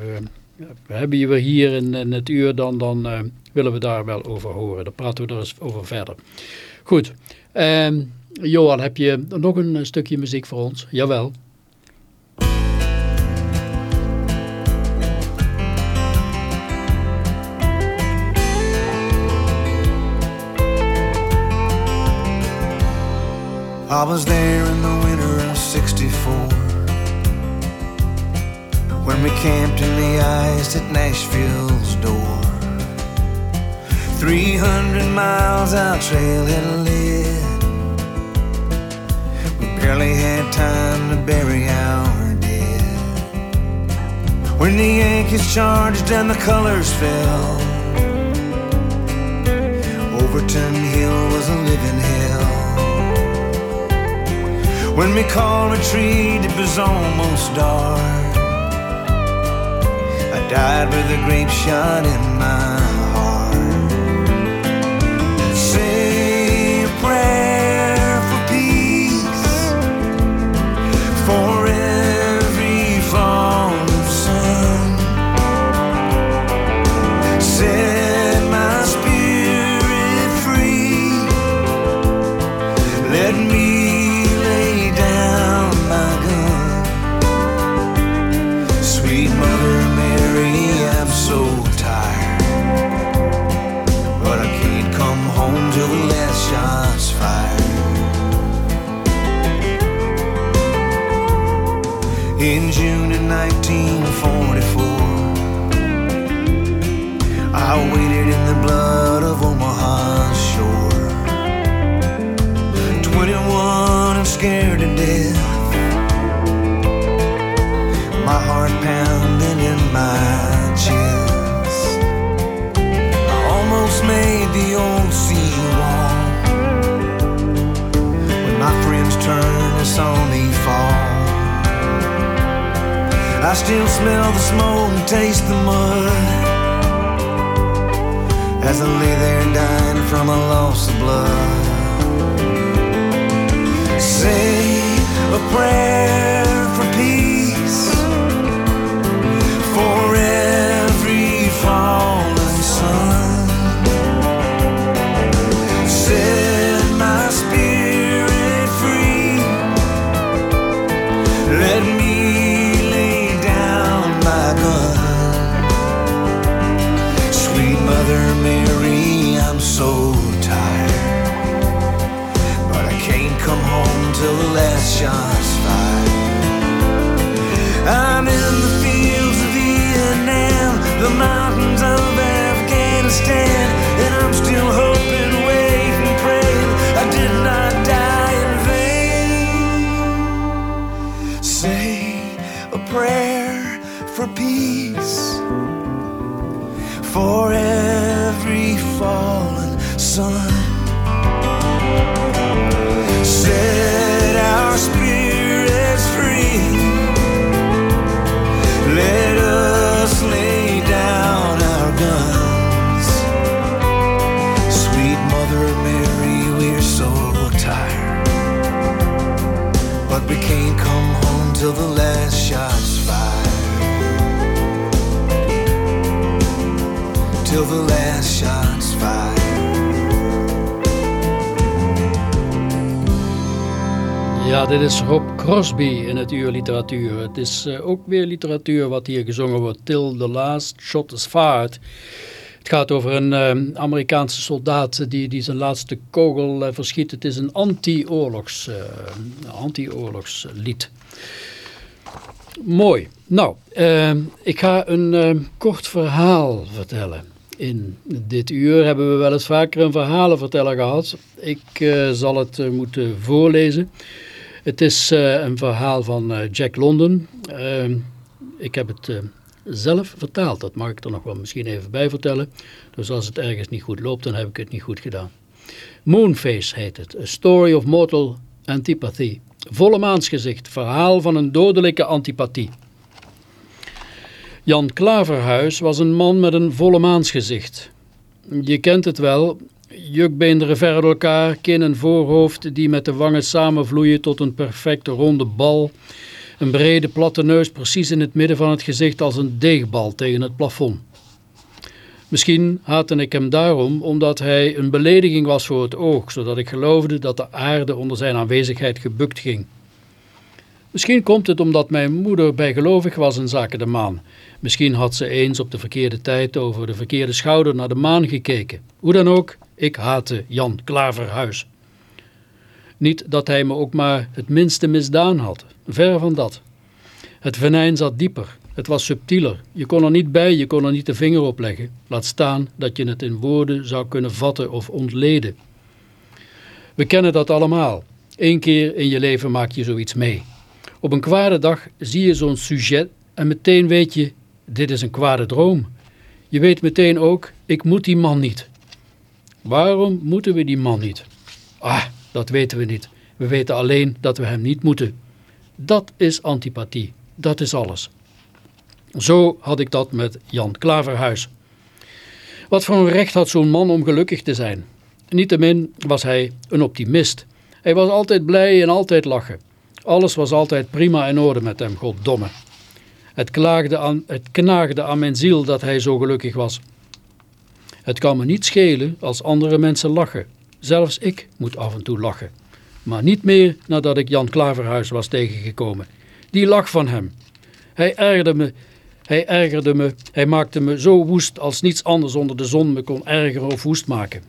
we, hebben je weer hier in, in het uur, dan, dan uh, willen we daar wel over horen. Dan praten we er eens over verder. Goed. Um, Johan, heb je nog een stukje muziek voor ons? Jawel. I was in When we camped in the ice at Nashville's door. 300 miles out trailhead lit We barely had time to bury our dead. When the Yankees charged and the colors fell. Overton Hill was a living hell. When we called retreat, it was almost dark. Died with a grape shot in my heart. I waited in the blood of Omaha's shore. 21 and scared to death. My heart pounding in my chest. I almost made the old seawall. When my friends turned and saw me fall. I still smell the smoke and taste the mud as I lay there dying from a loss of blood. Say a prayer for peace for Crosby in het uur literatuur. Het is eh, ook weer literatuur wat hier gezongen wordt. Till the last shot is fired. Het gaat over een eh, Amerikaanse soldaat die, die zijn laatste kogel eh, verschiet. Het is een anti-oorlogs, eh, anti-oorlogslied. Mooi. Nou, ik ga een kort verhaal vertellen. In dit uur hebben we wel eens vaker een verhalenverteller gehad. Ik zal het moeten voorlezen. Het is eh, een verhaal van eh, Jack London. Eh, ik heb het eh, zelf vertaald. Dat mag ik er nog wel misschien even bij vertellen. Dus als het ergens niet goed loopt, dan heb ik het niet goed gedaan. Moonface heet het. A Story of Mortal Antipathy. Volle maansgezicht. Verhaal van een dodelijke antipathie. Jan Klaverhuis was een man met een volle maansgezicht. Je kent het wel. Jukbeenderen ver uit elkaar, kin en voorhoofd die met de wangen samenvloeien tot een perfecte ronde bal. Een brede platte neus precies in het midden van het gezicht als een deegbal tegen het plafond. Misschien haatte ik hem daarom omdat hij een belediging was voor het oog, zodat ik geloofde dat de aarde onder zijn aanwezigheid gebukt ging. Misschien komt het omdat mijn moeder bijgelovig was in zaken de maan. Misschien had ze eens op de verkeerde tijd over de verkeerde schouder naar de maan gekeken. Hoe dan ook, ik haatte Jan Klaverhuis. Niet dat hij me ook maar het minste misdaan had, ver van dat. Het venijn zat dieper, het was subtieler. Je kon er niet bij, je kon er niet de vinger op leggen. Laat staan dat je het in woorden zou kunnen vatten of ontleden. We kennen dat allemaal. Eén keer in je leven maak je zoiets mee. Op een kwade dag zie je zo'n sujet en meteen weet je, dit is een kwade droom. Je weet meteen ook, ik moet die man niet. Waarom moeten we die man niet? Ah, dat weten we niet. We weten alleen dat we hem niet moeten. Dat is antipathie. Dat is alles. Zo had ik dat met Jan Klaverhuis. Wat voor een recht had zo'n man om gelukkig te zijn? Niettemin was hij een optimist. Hij was altijd blij en altijd lachen. Alles was altijd prima in orde met hem, goddomme. Het, aan, het knaagde aan mijn ziel dat hij zo gelukkig was. Het kan me niet schelen als andere mensen lachen. Zelfs ik moet af en toe lachen. Maar niet meer nadat ik Jan Klaverhuis was tegengekomen. Die lach van hem. Hij ergerde me, hij ergerde me, hij maakte me zo woest als niets anders onder de zon me kon ergeren of woest maken.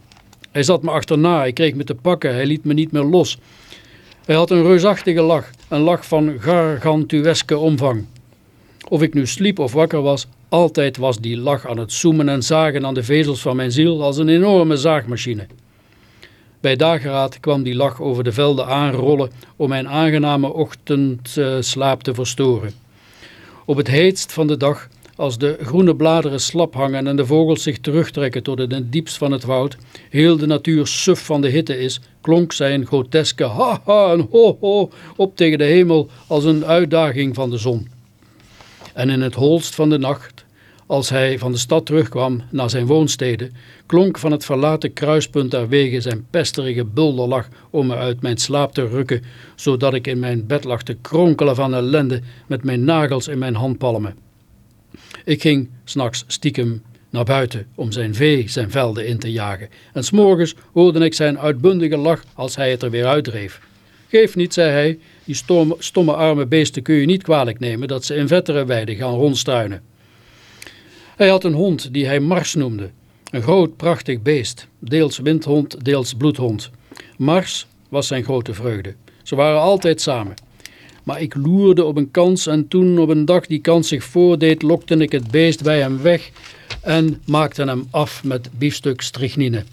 Hij zat me achterna, hij kreeg me te pakken, hij liet me niet meer los. Hij had een reusachtige lach, een lach van gargantueske omvang. Of ik nu sliep of wakker was, Altijd was die lach aan het zoemen en zagen aan de vezels van mijn ziel als een enorme zaagmachine. Bij dageraad kwam die lach over de velden aanrollen om mijn aangename ochtendslaap te verstoren. Op het heetst van de dag, als de groene bladeren slap hangen en de vogels zich terugtrekken tot in het diepst van het woud, heel de natuur suf van de hitte is, klonk zijn groteske ha-ha en ho-ho op tegen de hemel als een uitdaging van de zon. En in het holst van de nacht, als hij van de stad terugkwam naar zijn woonstede, klonk van het verlaten kruispunt der wegen zijn pesterige bulderlach om me uit mijn slaap te rukken, zodat ik in mijn bed lag te kronkelen van ellende met mijn nagels in mijn handpalmen. Ik ging s'nachts stiekem naar buiten om zijn vee zijn velden in te jagen en s'morgens hoorde ik zijn uitbundige lach als hij het er weer uitdreef. Geef niet, zei hij, die stomme, stomme arme beesten kun je niet kwalijk nemen dat ze in vettere weiden gaan rondstruinen. Hij had een hond die hij Mars noemde. Een groot prachtig beest, deels windhond, deels bloedhond. Mars was zijn grote vreugde. Ze waren altijd samen. Maar ik loerde op een kans en toen op een dag die kans zich voordeed, lokte ik het beest bij hem weg en maakte hem af met biefstuk strychnine.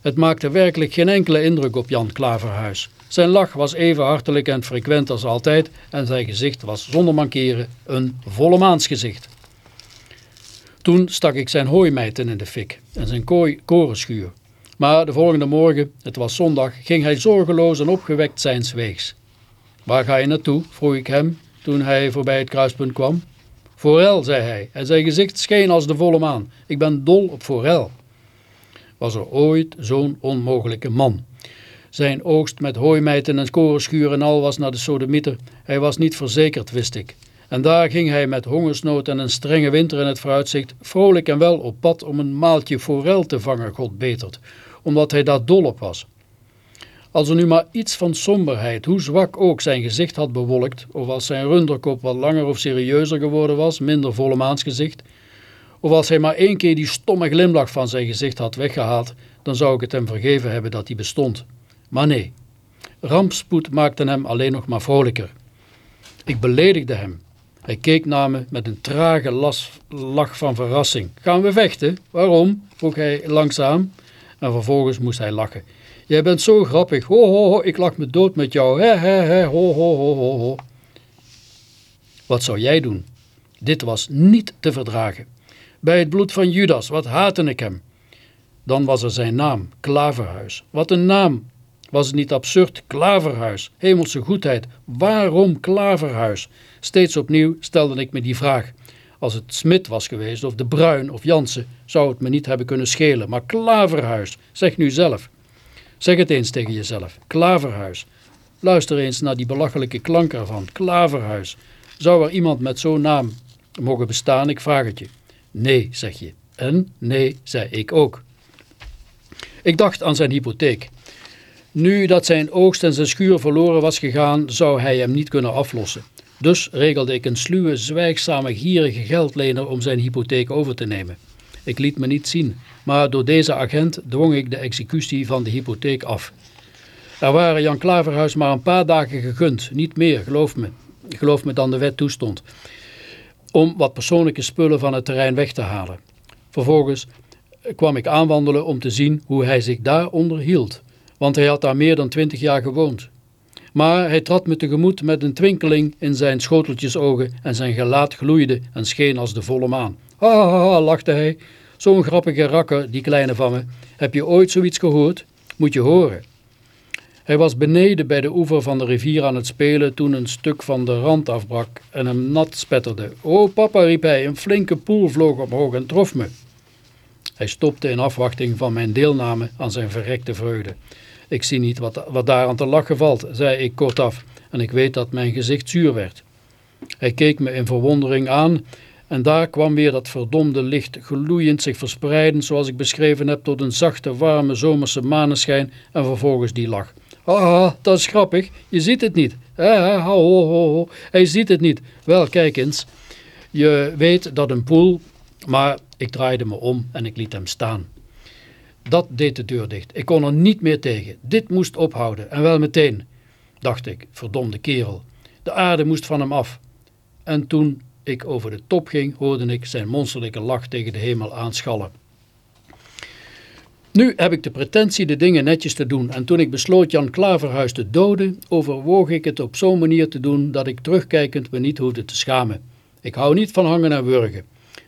Het maakte werkelijk geen enkele indruk op Jan Klaverhuis. Zijn lach was even hartelijk en frequent als altijd en zijn gezicht was zonder mankeren een volle maansgezicht. Toen stak ik zijn hooimijten in de fik en zijn kooi korenschuur. Maar de volgende morgen, het was zondag, ging hij zorgeloos en opgewekt zijns weegs. Waar ga je naartoe? vroeg ik hem toen hij voorbij het kruispunt kwam. Forel, zei hij, en zijn gezicht scheen als de volle maan. Ik ben dol op forel. Was er ooit zo'n onmogelijke man? Zijn oogst met hooimijten en korenschuur en al was naar de sodemieter. Hij was niet verzekerd, wist ik. En daar ging hij met hongersnood en een strenge winter in het vooruitzicht vrolijk en wel op pad om een maaltje forel te vangen, God betert, omdat hij daar dol op was. Als er nu maar iets van somberheid, hoe zwak ook, zijn gezicht had bewolkt, of als zijn runderkop wat langer of serieuzer geworden was, minder volle maansgezicht, of als hij maar één keer die stomme glimlach van zijn gezicht had weggehaald, dan zou ik het hem vergeven hebben dat hij bestond. Maar nee, rampspoed maakte hem alleen nog maar vrolijker. Ik beledigde hem. Hij keek naar me met een trage las, lach van verrassing. Gaan we vechten? Waarom? vroeg hij langzaam. En vervolgens moest hij lachen. Jij bent zo grappig. Ho, ho, ho, ik lach me dood met jou. He, he, he, ho, ho, ho, ho, ho. Wat zou jij doen? Dit was niet te verdragen. Bij het bloed van Judas, wat haatte ik hem. Dan was er zijn naam, Klaverhuis. Wat een naam. Was het niet absurd? Klaverhuis, hemelse goedheid. Waarom Klaverhuis? Steeds opnieuw stelde ik me die vraag. Als het Smit was geweest, of De Bruin, of Jansen, zou het me niet hebben kunnen schelen. Maar Klaverhuis, zeg nu zelf. Zeg het eens tegen jezelf. Klaverhuis. Luister eens naar die belachelijke klank ervan. Klaverhuis. Zou er iemand met zo'n naam mogen bestaan? Ik vraag het je. Nee, zeg je. En nee, zei ik ook. Ik dacht aan zijn hypotheek. Nu dat zijn oogst en zijn schuur verloren was gegaan, zou hij hem niet kunnen aflossen. Dus regelde ik een sluwe, zwijgzame, gierige geldlener om zijn hypotheek over te nemen. Ik liet me niet zien, maar door deze agent dwong ik de executie van de hypotheek af. Er waren Jan Klaverhuis maar een paar dagen gegund, niet meer, geloof me. Geloof me dan de wet toestond. Om wat persoonlijke spullen van het terrein weg te halen. Vervolgens kwam ik aanwandelen om te zien hoe hij zich daar onderhield. Want hij had daar meer dan twintig jaar gewoond. Maar hij trad me tegemoet met een twinkeling in zijn schoteltjesogen en zijn gelaat gloeide en scheen als de volle maan. Ha, ha, ha, lachte hij. Zo'n grappige rakker, die kleine van me. Heb je ooit zoiets gehoord? Moet je horen. Hij was beneden bij de oever van de rivier aan het spelen toen een stuk van de rand afbrak en hem nat spetterde. O papa, riep hij, een flinke poel vloog omhoog en trof me. Hij stopte in afwachting van mijn deelname aan zijn verrekte vreugde. Ik zie niet wat, wat daar aan te lachen valt, zei ik kortaf, en ik weet dat mijn gezicht zuur werd. Hij keek me in verwondering aan en daar kwam weer dat verdomde licht gloeiend zich verspreiden zoals ik beschreven heb tot een zachte, warme zomerse maneschijn en vervolgens die lach. Ah, dat is grappig, je ziet het niet. Ah, ho, ho, ho. Hij ziet het niet. Wel, kijk eens. Je weet dat een poel, maar ik draaide me om en ik liet hem staan. Dat deed de deur dicht. Ik kon er niet meer tegen. Dit moest ophouden en wel meteen, dacht ik, verdomde kerel. De aarde moest van hem af. En toen ik over de top ging, hoorde ik zijn monsterlijke lach tegen de hemel aanschallen. Nu heb ik de pretentie de dingen netjes te doen en toen ik besloot Jan Klaverhuis te doden, overwoog ik het op zo'n manier te doen dat ik terugkijkend me niet hoefde te schamen. Ik hou niet van hangen en wurgen.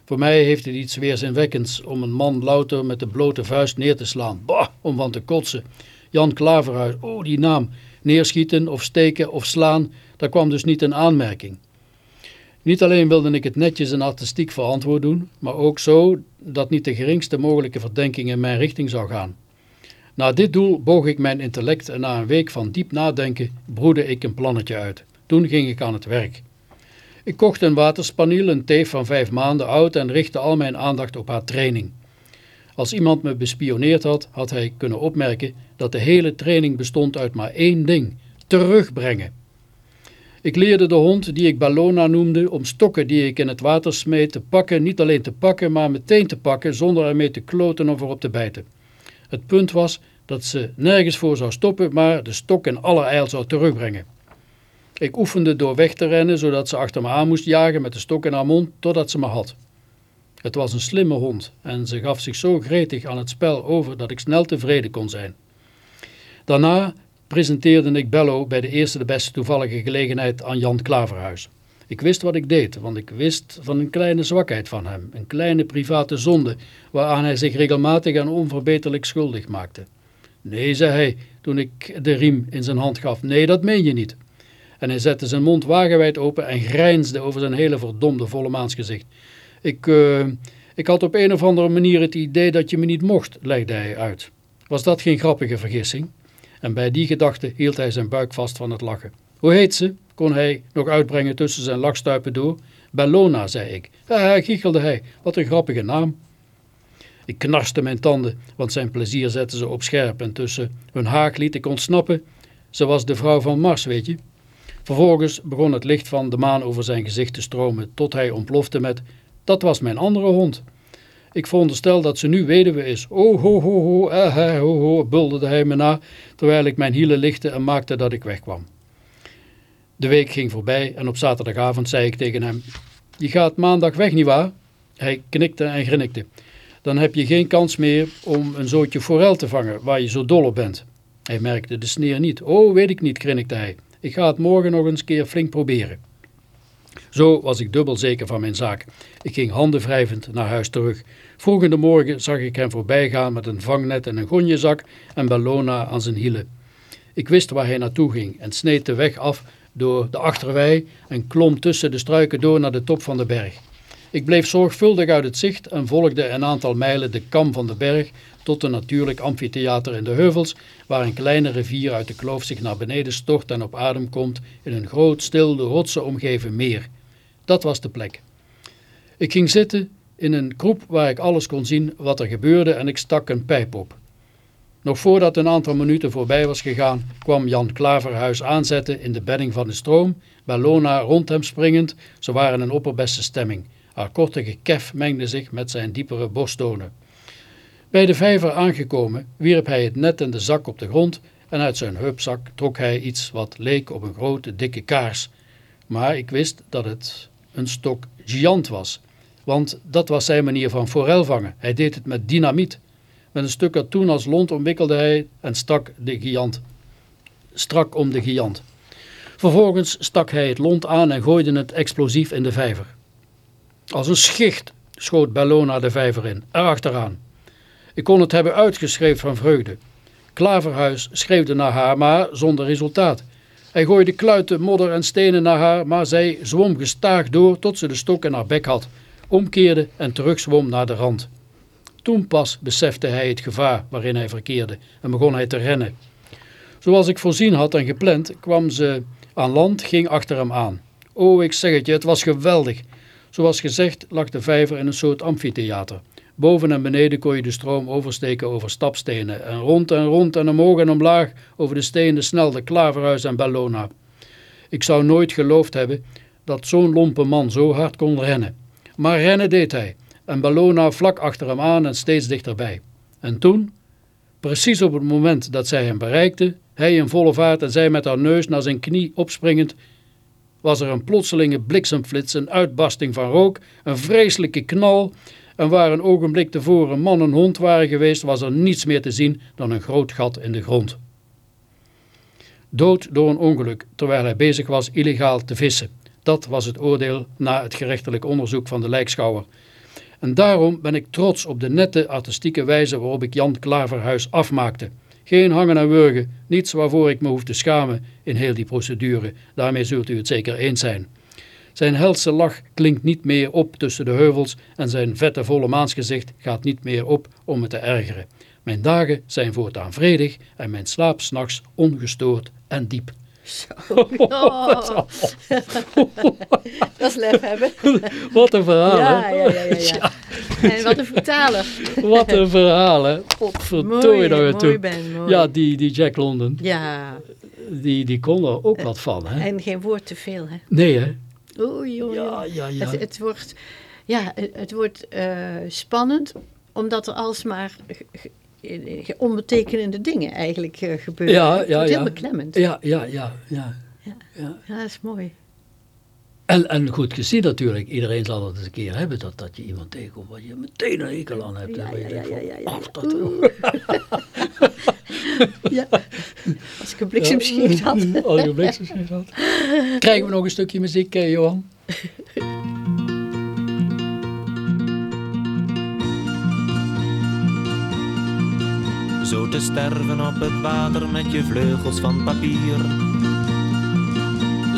Voor mij heeft het iets weerzinwekkends om een man louter met de blote vuist neer te slaan. Bah, om van te kotsen. Jan Klaverhuis, oh die naam. Neerschieten of steken of slaan, dat kwam dus niet in aanmerking. Niet alleen wilde ik het netjes en artistiek verantwoord doen, maar ook zo dat niet de geringste mogelijke verdenking in mijn richting zou gaan. Na dit doel boog ik mijn intellect en na een week van diep nadenken broedde ik een plannetje uit. Toen ging ik aan het werk. Ik kocht een waterspaniel, een teef van vijf maanden oud en richtte al mijn aandacht op haar training. Als iemand me bespioneerd had, had hij kunnen opmerken dat de hele training bestond uit maar één ding, terugbrengen. Ik leerde de hond, die ik Ballona noemde, om stokken die ik in het water smeet te pakken, niet alleen te pakken, maar meteen te pakken zonder ermee te kloten of erop te bijten. Het punt was dat ze nergens voor zou stoppen, maar de stok in alle eil zou terugbrengen. Ik oefende door weg te rennen, zodat ze achter me aan moest jagen met de stok in haar mond, totdat ze me had. Het was een slimme hond en ze gaf zich zo gretig aan het spel over dat ik snel tevreden kon zijn. Daarna presenteerde ik Bello bij de eerste de beste toevallige gelegenheid aan Jan Klaverhuis. Ik wist wat ik deed, want ik wist van een kleine zwakheid van hem, een kleine private zonde, waaraan hij zich regelmatig en onverbeterlijk schuldig maakte. Nee, zei hij, toen ik de riem in zijn hand gaf, nee, dat meen je niet. En hij zette zijn mond wagenwijd open en grijnsde over zijn hele verdomde volle maansgezicht. Ik, uh, ik had op een of andere manier het idee dat je me niet mocht, legde hij uit. Was dat geen grappige vergissing? En bij die gedachte hield hij zijn buik vast van het lachen. Hoe heet ze? kon hij nog uitbrengen tussen zijn lachstuipen door. Bellona, zei ik. Ja, giechelde hij. Wat een grappige naam. Ik knarste mijn tanden, want zijn plezier zette ze op scherp en tussen hun haak liet ik ontsnappen. Ze was de vrouw van Mars, weet je. Vervolgens begon het licht van de maan over zijn gezicht te stromen, tot hij ontplofte met, dat was mijn andere hond. Ik veronderstel dat ze nu weduwe is. Oh, ho, ho, ho, eh, ho, ho, bulderde hij me na, terwijl ik mijn hielen lichtte en maakte dat ik wegkwam. De week ging voorbij en op zaterdagavond zei ik tegen hem, je gaat maandag weg, nietwaar? Hij knikte en grinnikte. Dan heb je geen kans meer om een zootje forel te vangen, waar je zo dol op bent. Hij merkte de sneer niet. Oh, weet ik niet, grinnikte hij. Ik ga het morgen nog eens keer flink proberen. Zo was ik dubbel zeker van mijn zaak. Ik ging handen wrijvend naar huis terug. Vroeg in de morgen zag ik hem voorbij gaan met een vangnet en een gonjezak en Bellona aan zijn hielen. Ik wist waar hij naartoe ging en sneed de weg af door de achterwei en klom tussen de struiken door naar de top van de berg. Ik bleef zorgvuldig uit het zicht en volgde een aantal mijlen de kam van de berg tot een natuurlijk amfitheater in de heuvels, waar een kleine rivier uit de kloof zich naar beneden stort en op adem komt in een groot, stil, de rotsen omgeven meer. Dat was de plek. Ik ging zitten in een kroep waar ik alles kon zien wat er gebeurde en ik stak een pijp op. Nog voordat een aantal minuten voorbij was gegaan, kwam Jan Klaverhuis aanzetten in de bedding van de stroom, Bellona rond hem springend, ze waren in opperbeste stemming. Haar korte gekef mengde zich met zijn diepere borsttonen. Bij de vijver aangekomen wierp hij het net en de zak op de grond en uit zijn heupzak trok hij iets wat leek op een grote dikke kaars. Maar ik wist dat het een stok giant was, want dat was zijn manier van forel vangen. Hij deed het met dynamiet. Met een stuk katoen als lont omwikkelde hij en stak de giant. Strak om de giant. Vervolgens stak hij het lont aan en gooide het explosief in de vijver. Als een schicht schoot Bellona de vijver in, erachteraan. Ik kon het hebben uitgeschreven van vreugde. Klaverhuis schreeuwde naar haar, maar zonder resultaat. Hij gooide kluiten, modder en stenen naar haar, maar zij zwom gestaag door tot ze de stok in haar bek had, omkeerde en terugzwom naar de rand. Toen pas besefte hij het gevaar waarin hij verkeerde en begon hij te rennen. Zoals ik voorzien had en gepland, kwam ze aan land, ging achter hem aan. O, ik zeg het je, het was geweldig. Zoals gezegd lag de vijver in een soort amfitheater. Boven en beneden kon je de stroom oversteken over stapstenen en rond en rond en omhoog en omlaag over de stenen snelde Klaverhuis en Bellona. Ik zou nooit geloofd hebben dat zo'n lompe man zo hard kon rennen. Maar rennen deed hij en Bellona vlak achter hem aan en steeds dichterbij. En toen, precies op het moment dat zij hem bereikte, hij in volle vaart en zij met haar neus naar zijn knie opspringend, was er een plotselinge bliksemflits, een uitbarsting van rook, een vreselijke knal en waar een ogenblik tevoren man en hond waren geweest, was er niets meer te zien dan een groot gat in de grond. Dood door een ongeluk, terwijl hij bezig was illegaal te vissen. Dat was het oordeel na het gerechtelijk onderzoek van de lijkschouwer. En daarom ben ik trots op de nette artistieke wijze waarop ik Jan Klaverhuis afmaakte. Geen hangen en wurgen, niets waarvoor ik me hoef te schamen in heel die procedure. Daarmee zult u het zeker eens zijn. Zijn helse lach klinkt niet meer op tussen de heuvels en zijn vette volle maansgezicht gaat niet meer op om me te ergeren. Mijn dagen zijn voortaan vredig en mijn slaap s'nachts ongestoord en diep. Zo. Oh. dat is lef hebben. Wat een verhaal, Ja, hè? ja, ja, ja, ja. En wat een vertaler. Wat een verhaal, hè? Nog mooi en toe. Ben, mooi. Ja, die, die Jack London, Ja, die, die kon er ook wat van, hè? en geen woord te veel, hè. Nee, hè? Oei, oei, Ja, ja, ja. Het, het wordt, ja, het, het wordt eh, spannend, omdat er alsmaar onbetekenende dingen eigenlijk eh, gebeuren. Ja, het ja, wordt ja. heel beklemmend. Ja, ja, ja, ja. Ja. ja. Ja, dat is mooi. En, en goed gezien natuurlijk. Iedereen zal dat eens een keer hebben, dat, dat je iemand tegenkomt waar je meteen een hekel aan hebt. Ja, en waar je ja, denkt ja, ja, ja, "Ach, ja. dat- Ja. Als ik een bliksemschicht had. Al je bliksemschicht had. Krijgen we nog een stukje muziek, eh, Johan? Zo te sterven op het water met je vleugels van papier.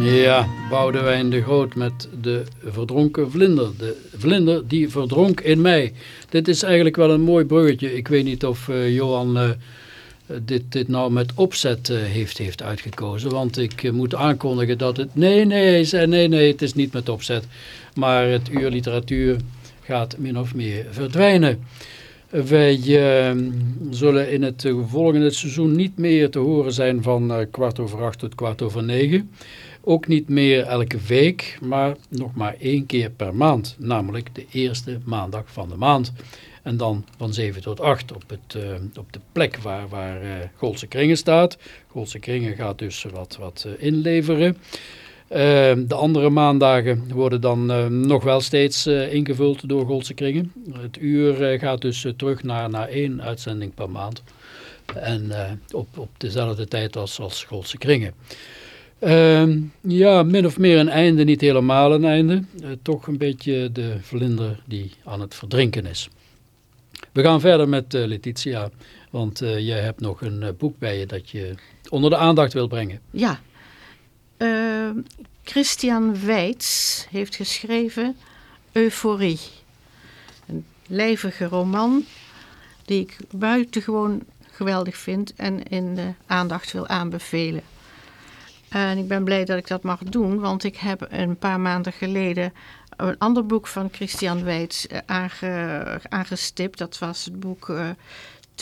Ja, Boudewijn de Groot met de verdronken vlinder. De vlinder die verdronk in mij. Dit is eigenlijk wel een mooi bruggetje. Ik weet niet of eh, Johan eh, dit, dit nou met opzet eh, heeft, heeft uitgekozen. Want ik moet aankondigen dat het... Nee, nee, zei nee, nee, het is niet met opzet. Maar het uur literatuur gaat min of meer verdwijnen. Wij eh, zullen in het volgende seizoen niet meer te horen zijn van kwart over acht tot kwart over negen. Ook niet meer elke week, maar nog maar één keer per maand. Namelijk de eerste maandag van de maand. En dan van 7 tot 8 op, het, eh, op de plek waar, waar eh Goldse Kringen staat. Goldse Kringen gaat dus wat, wat eh, inleveren. De andere maandagen worden dan nog wel steeds ingevuld door Goldse Kringen. Het uur gaat dus terug naar, naar één uitzending per maand. En op, op dezelfde tijd als, als Goldse Kringen. Ehm, ja, min of meer een einde, niet helemaal een einde. Eh, toch een beetje de vlinder die aan het verdrinken is. We gaan verder met uh, Letitia, want uh, jij hebt nog een boek bij je dat je onder de aandacht wil brengen. Ja. Ehm, Christian Weitz heeft geschreven Euforie. Een lijvige roman die ik buitengewoon geweldig vind en in de aandacht wil aanbevelen. En ik ben blij dat ik dat mag doen, want ik heb een paar maanden geleden een ander boek van Christian Weitz eh, aange, aangestipt. Dat was het boek uh, eh,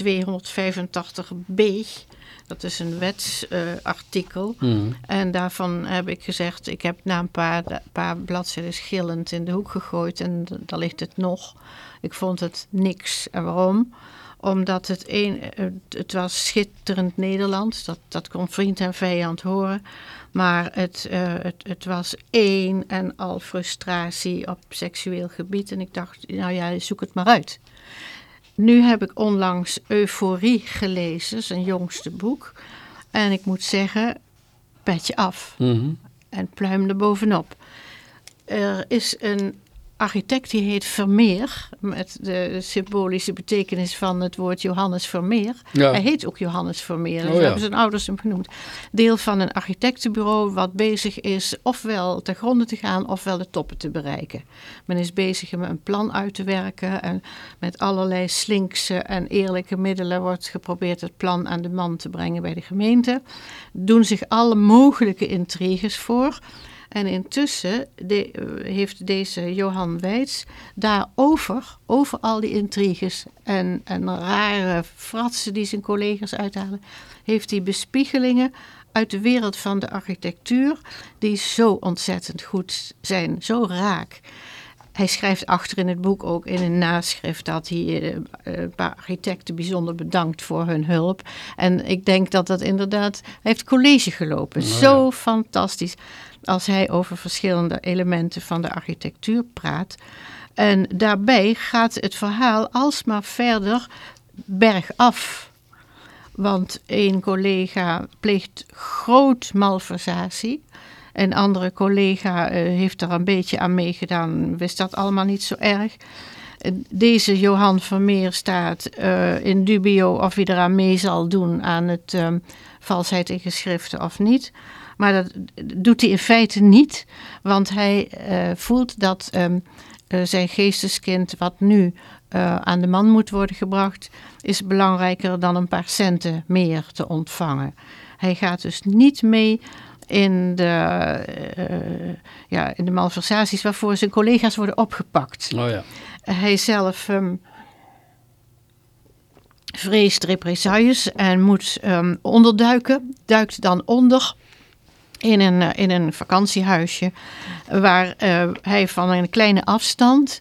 285b. Dat is een wetsartikel. Uh, En daarvan heb ik gezegd, ik heb na een paar, paar bladzijden schillend in de hoek gegooid en daar ligt het nog. Ik vond het niks. En waarom? Omdat het, een, het was schitterend Nederlands, dat, dat kon vriend en vijand horen. Maar het, uh, het, het was één en al frustratie op seksueel gebied. En ik dacht, nou ja, zoek het maar uit. Nu heb ik onlangs Euforie gelezen, zijn jongste boek. En ik moet zeggen, petje af. Mm En pluim er bovenop. Er is een architect die heet Vermeer, met de symbolische betekenis van het woord Johannes Vermeer. Ja. Hij heet ook Johannes Vermeer, dus Oh, ja. hebben zijn ouders hem genoemd. Deel van een architectenbureau wat bezig is ofwel te gronden te gaan ofwel de toppen te bereiken. Men is bezig met een plan uit te werken en met allerlei slinkse en eerlijke middelen wordt geprobeerd het plan aan de man te brengen bij de gemeente. Doen zich alle mogelijke intriges voor. En intussen de, uh, heeft deze Johan Weitz daarover, over al die intriges en, en rare fratsen die zijn collega's uithalen, heeft hij bespiegelingen uit de wereld van de architectuur die zo ontzettend goed zijn, zo raak. Hij schrijft achter in het boek ook in een naschrift dat hij uh, een paar architecten bijzonder bedankt voor hun hulp. En ik denk dat dat inderdaad, hij heeft college gelopen. Nou ja. Zo fantastisch als hij over verschillende elementen van de architectuur praat. En daarbij gaat het verhaal alsmaar verder bergaf. Want een collega pleegt groot malversatie. Een andere collega uh, heeft er een beetje aan meegedaan, wist dat allemaal niet zo erg. Deze Johan Vermeer staat uh, in dubio of hij eraan mee zal doen aan het um, valsheid in geschriften of niet. Maar dat doet hij in feite niet, want hij uh, voelt dat um, uh, zijn geesteskind, wat nu uh, aan de man moet worden gebracht, is belangrijker dan een paar centen meer te ontvangen. Hij gaat dus niet mee in de, ja, in de malversaties waarvoor zijn collega's worden opgepakt. Oh ja. Hij zelf um, vreest represailles en moet um, onderduiken, duikt dan onder in een, in een vakantiehuisje waar uh, hij van een kleine afstand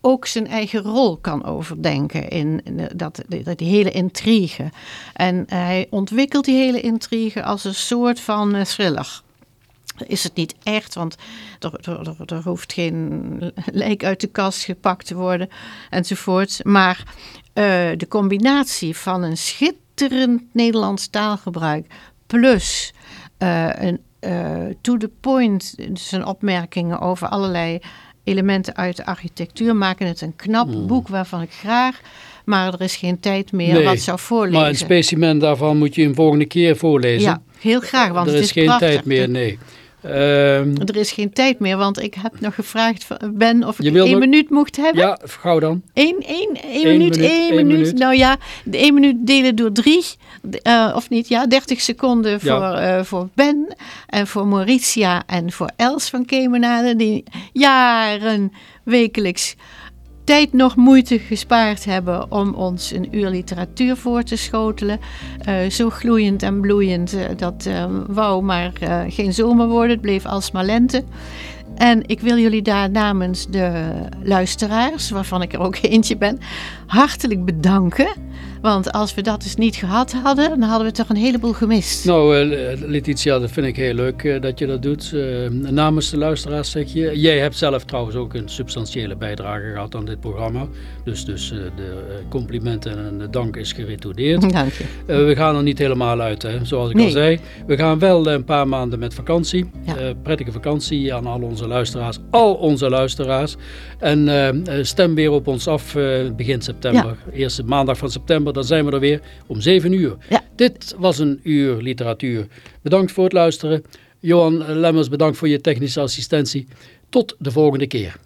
ook zijn eigen rol kan overdenken in, in dat, die, die hele intrigue. En hij ontwikkelt die hele intrigue als een soort van thriller. Is het niet echt, want er, er, er, hoeft geen lijk uit de kast gepakt te worden enzovoort. Maar de combinatie van een schitterend Nederlands taalgebruik plus een uh, to the point zijn opmerkingen over allerlei elementen uit de architectuur maken het een knap mm. boek waarvan ik graag, maar er is geen tijd meer, nee, wat zou voorlezen. Maar een specimen daarvan moet je een volgende keer voorlezen. Ja, heel graag, want er het is, is geen prachtig. tijd meer, nee. Um, er is geen tijd meer, want ik heb nog gevraagd van Ben of ik één nog... minuut mocht hebben. Ja, gauw dan. Eén, één, één Eén minuut, minuut, één minuut. minuut. Nou ja, de één minuut delen door drie. Uh, of niet, ja, 30 seconden voor, Ja. uh, voor Ben en voor Mauritia en voor Els van Kemenade, die jaren wekelijks tijd nog moeite gespaard hebben om ons een uur literatuur voor te schotelen. Uh, zo gloeiend en bloeiend, uh, dat uh, wou maar geen zomer worden, het bleef alsmaar lente. En ik wil jullie daar namens de luisteraars, waarvan ik er ook eentje ben, hartelijk bedanken. Want als we dat dus niet gehad hadden, dan hadden we toch een heleboel gemist. Nou, uh, Letitia, dat vind ik heel leuk uh, dat je dat doet. Uh, namens de luisteraars zeg je. Jij hebt zelf trouwens ook een substantiële bijdrage gehad aan dit programma. Dus, dus de complimenten en de dank is geretourneerd. Dank je. we gaan er niet helemaal uit, hè, zoals ik Nee. al zei. We gaan wel een paar maanden met vakantie. Ja. prettige vakantie aan al onze luisteraars, al onze luisteraars. En stem weer op ons af begin september. Eerste maandag van september, dan zijn we er weer om 7 uur. Ja. Dit was een uur literatuur. Bedankt voor het luisteren. Johan Lemmers, bedankt voor je technische assistentie. Tot de volgende keer.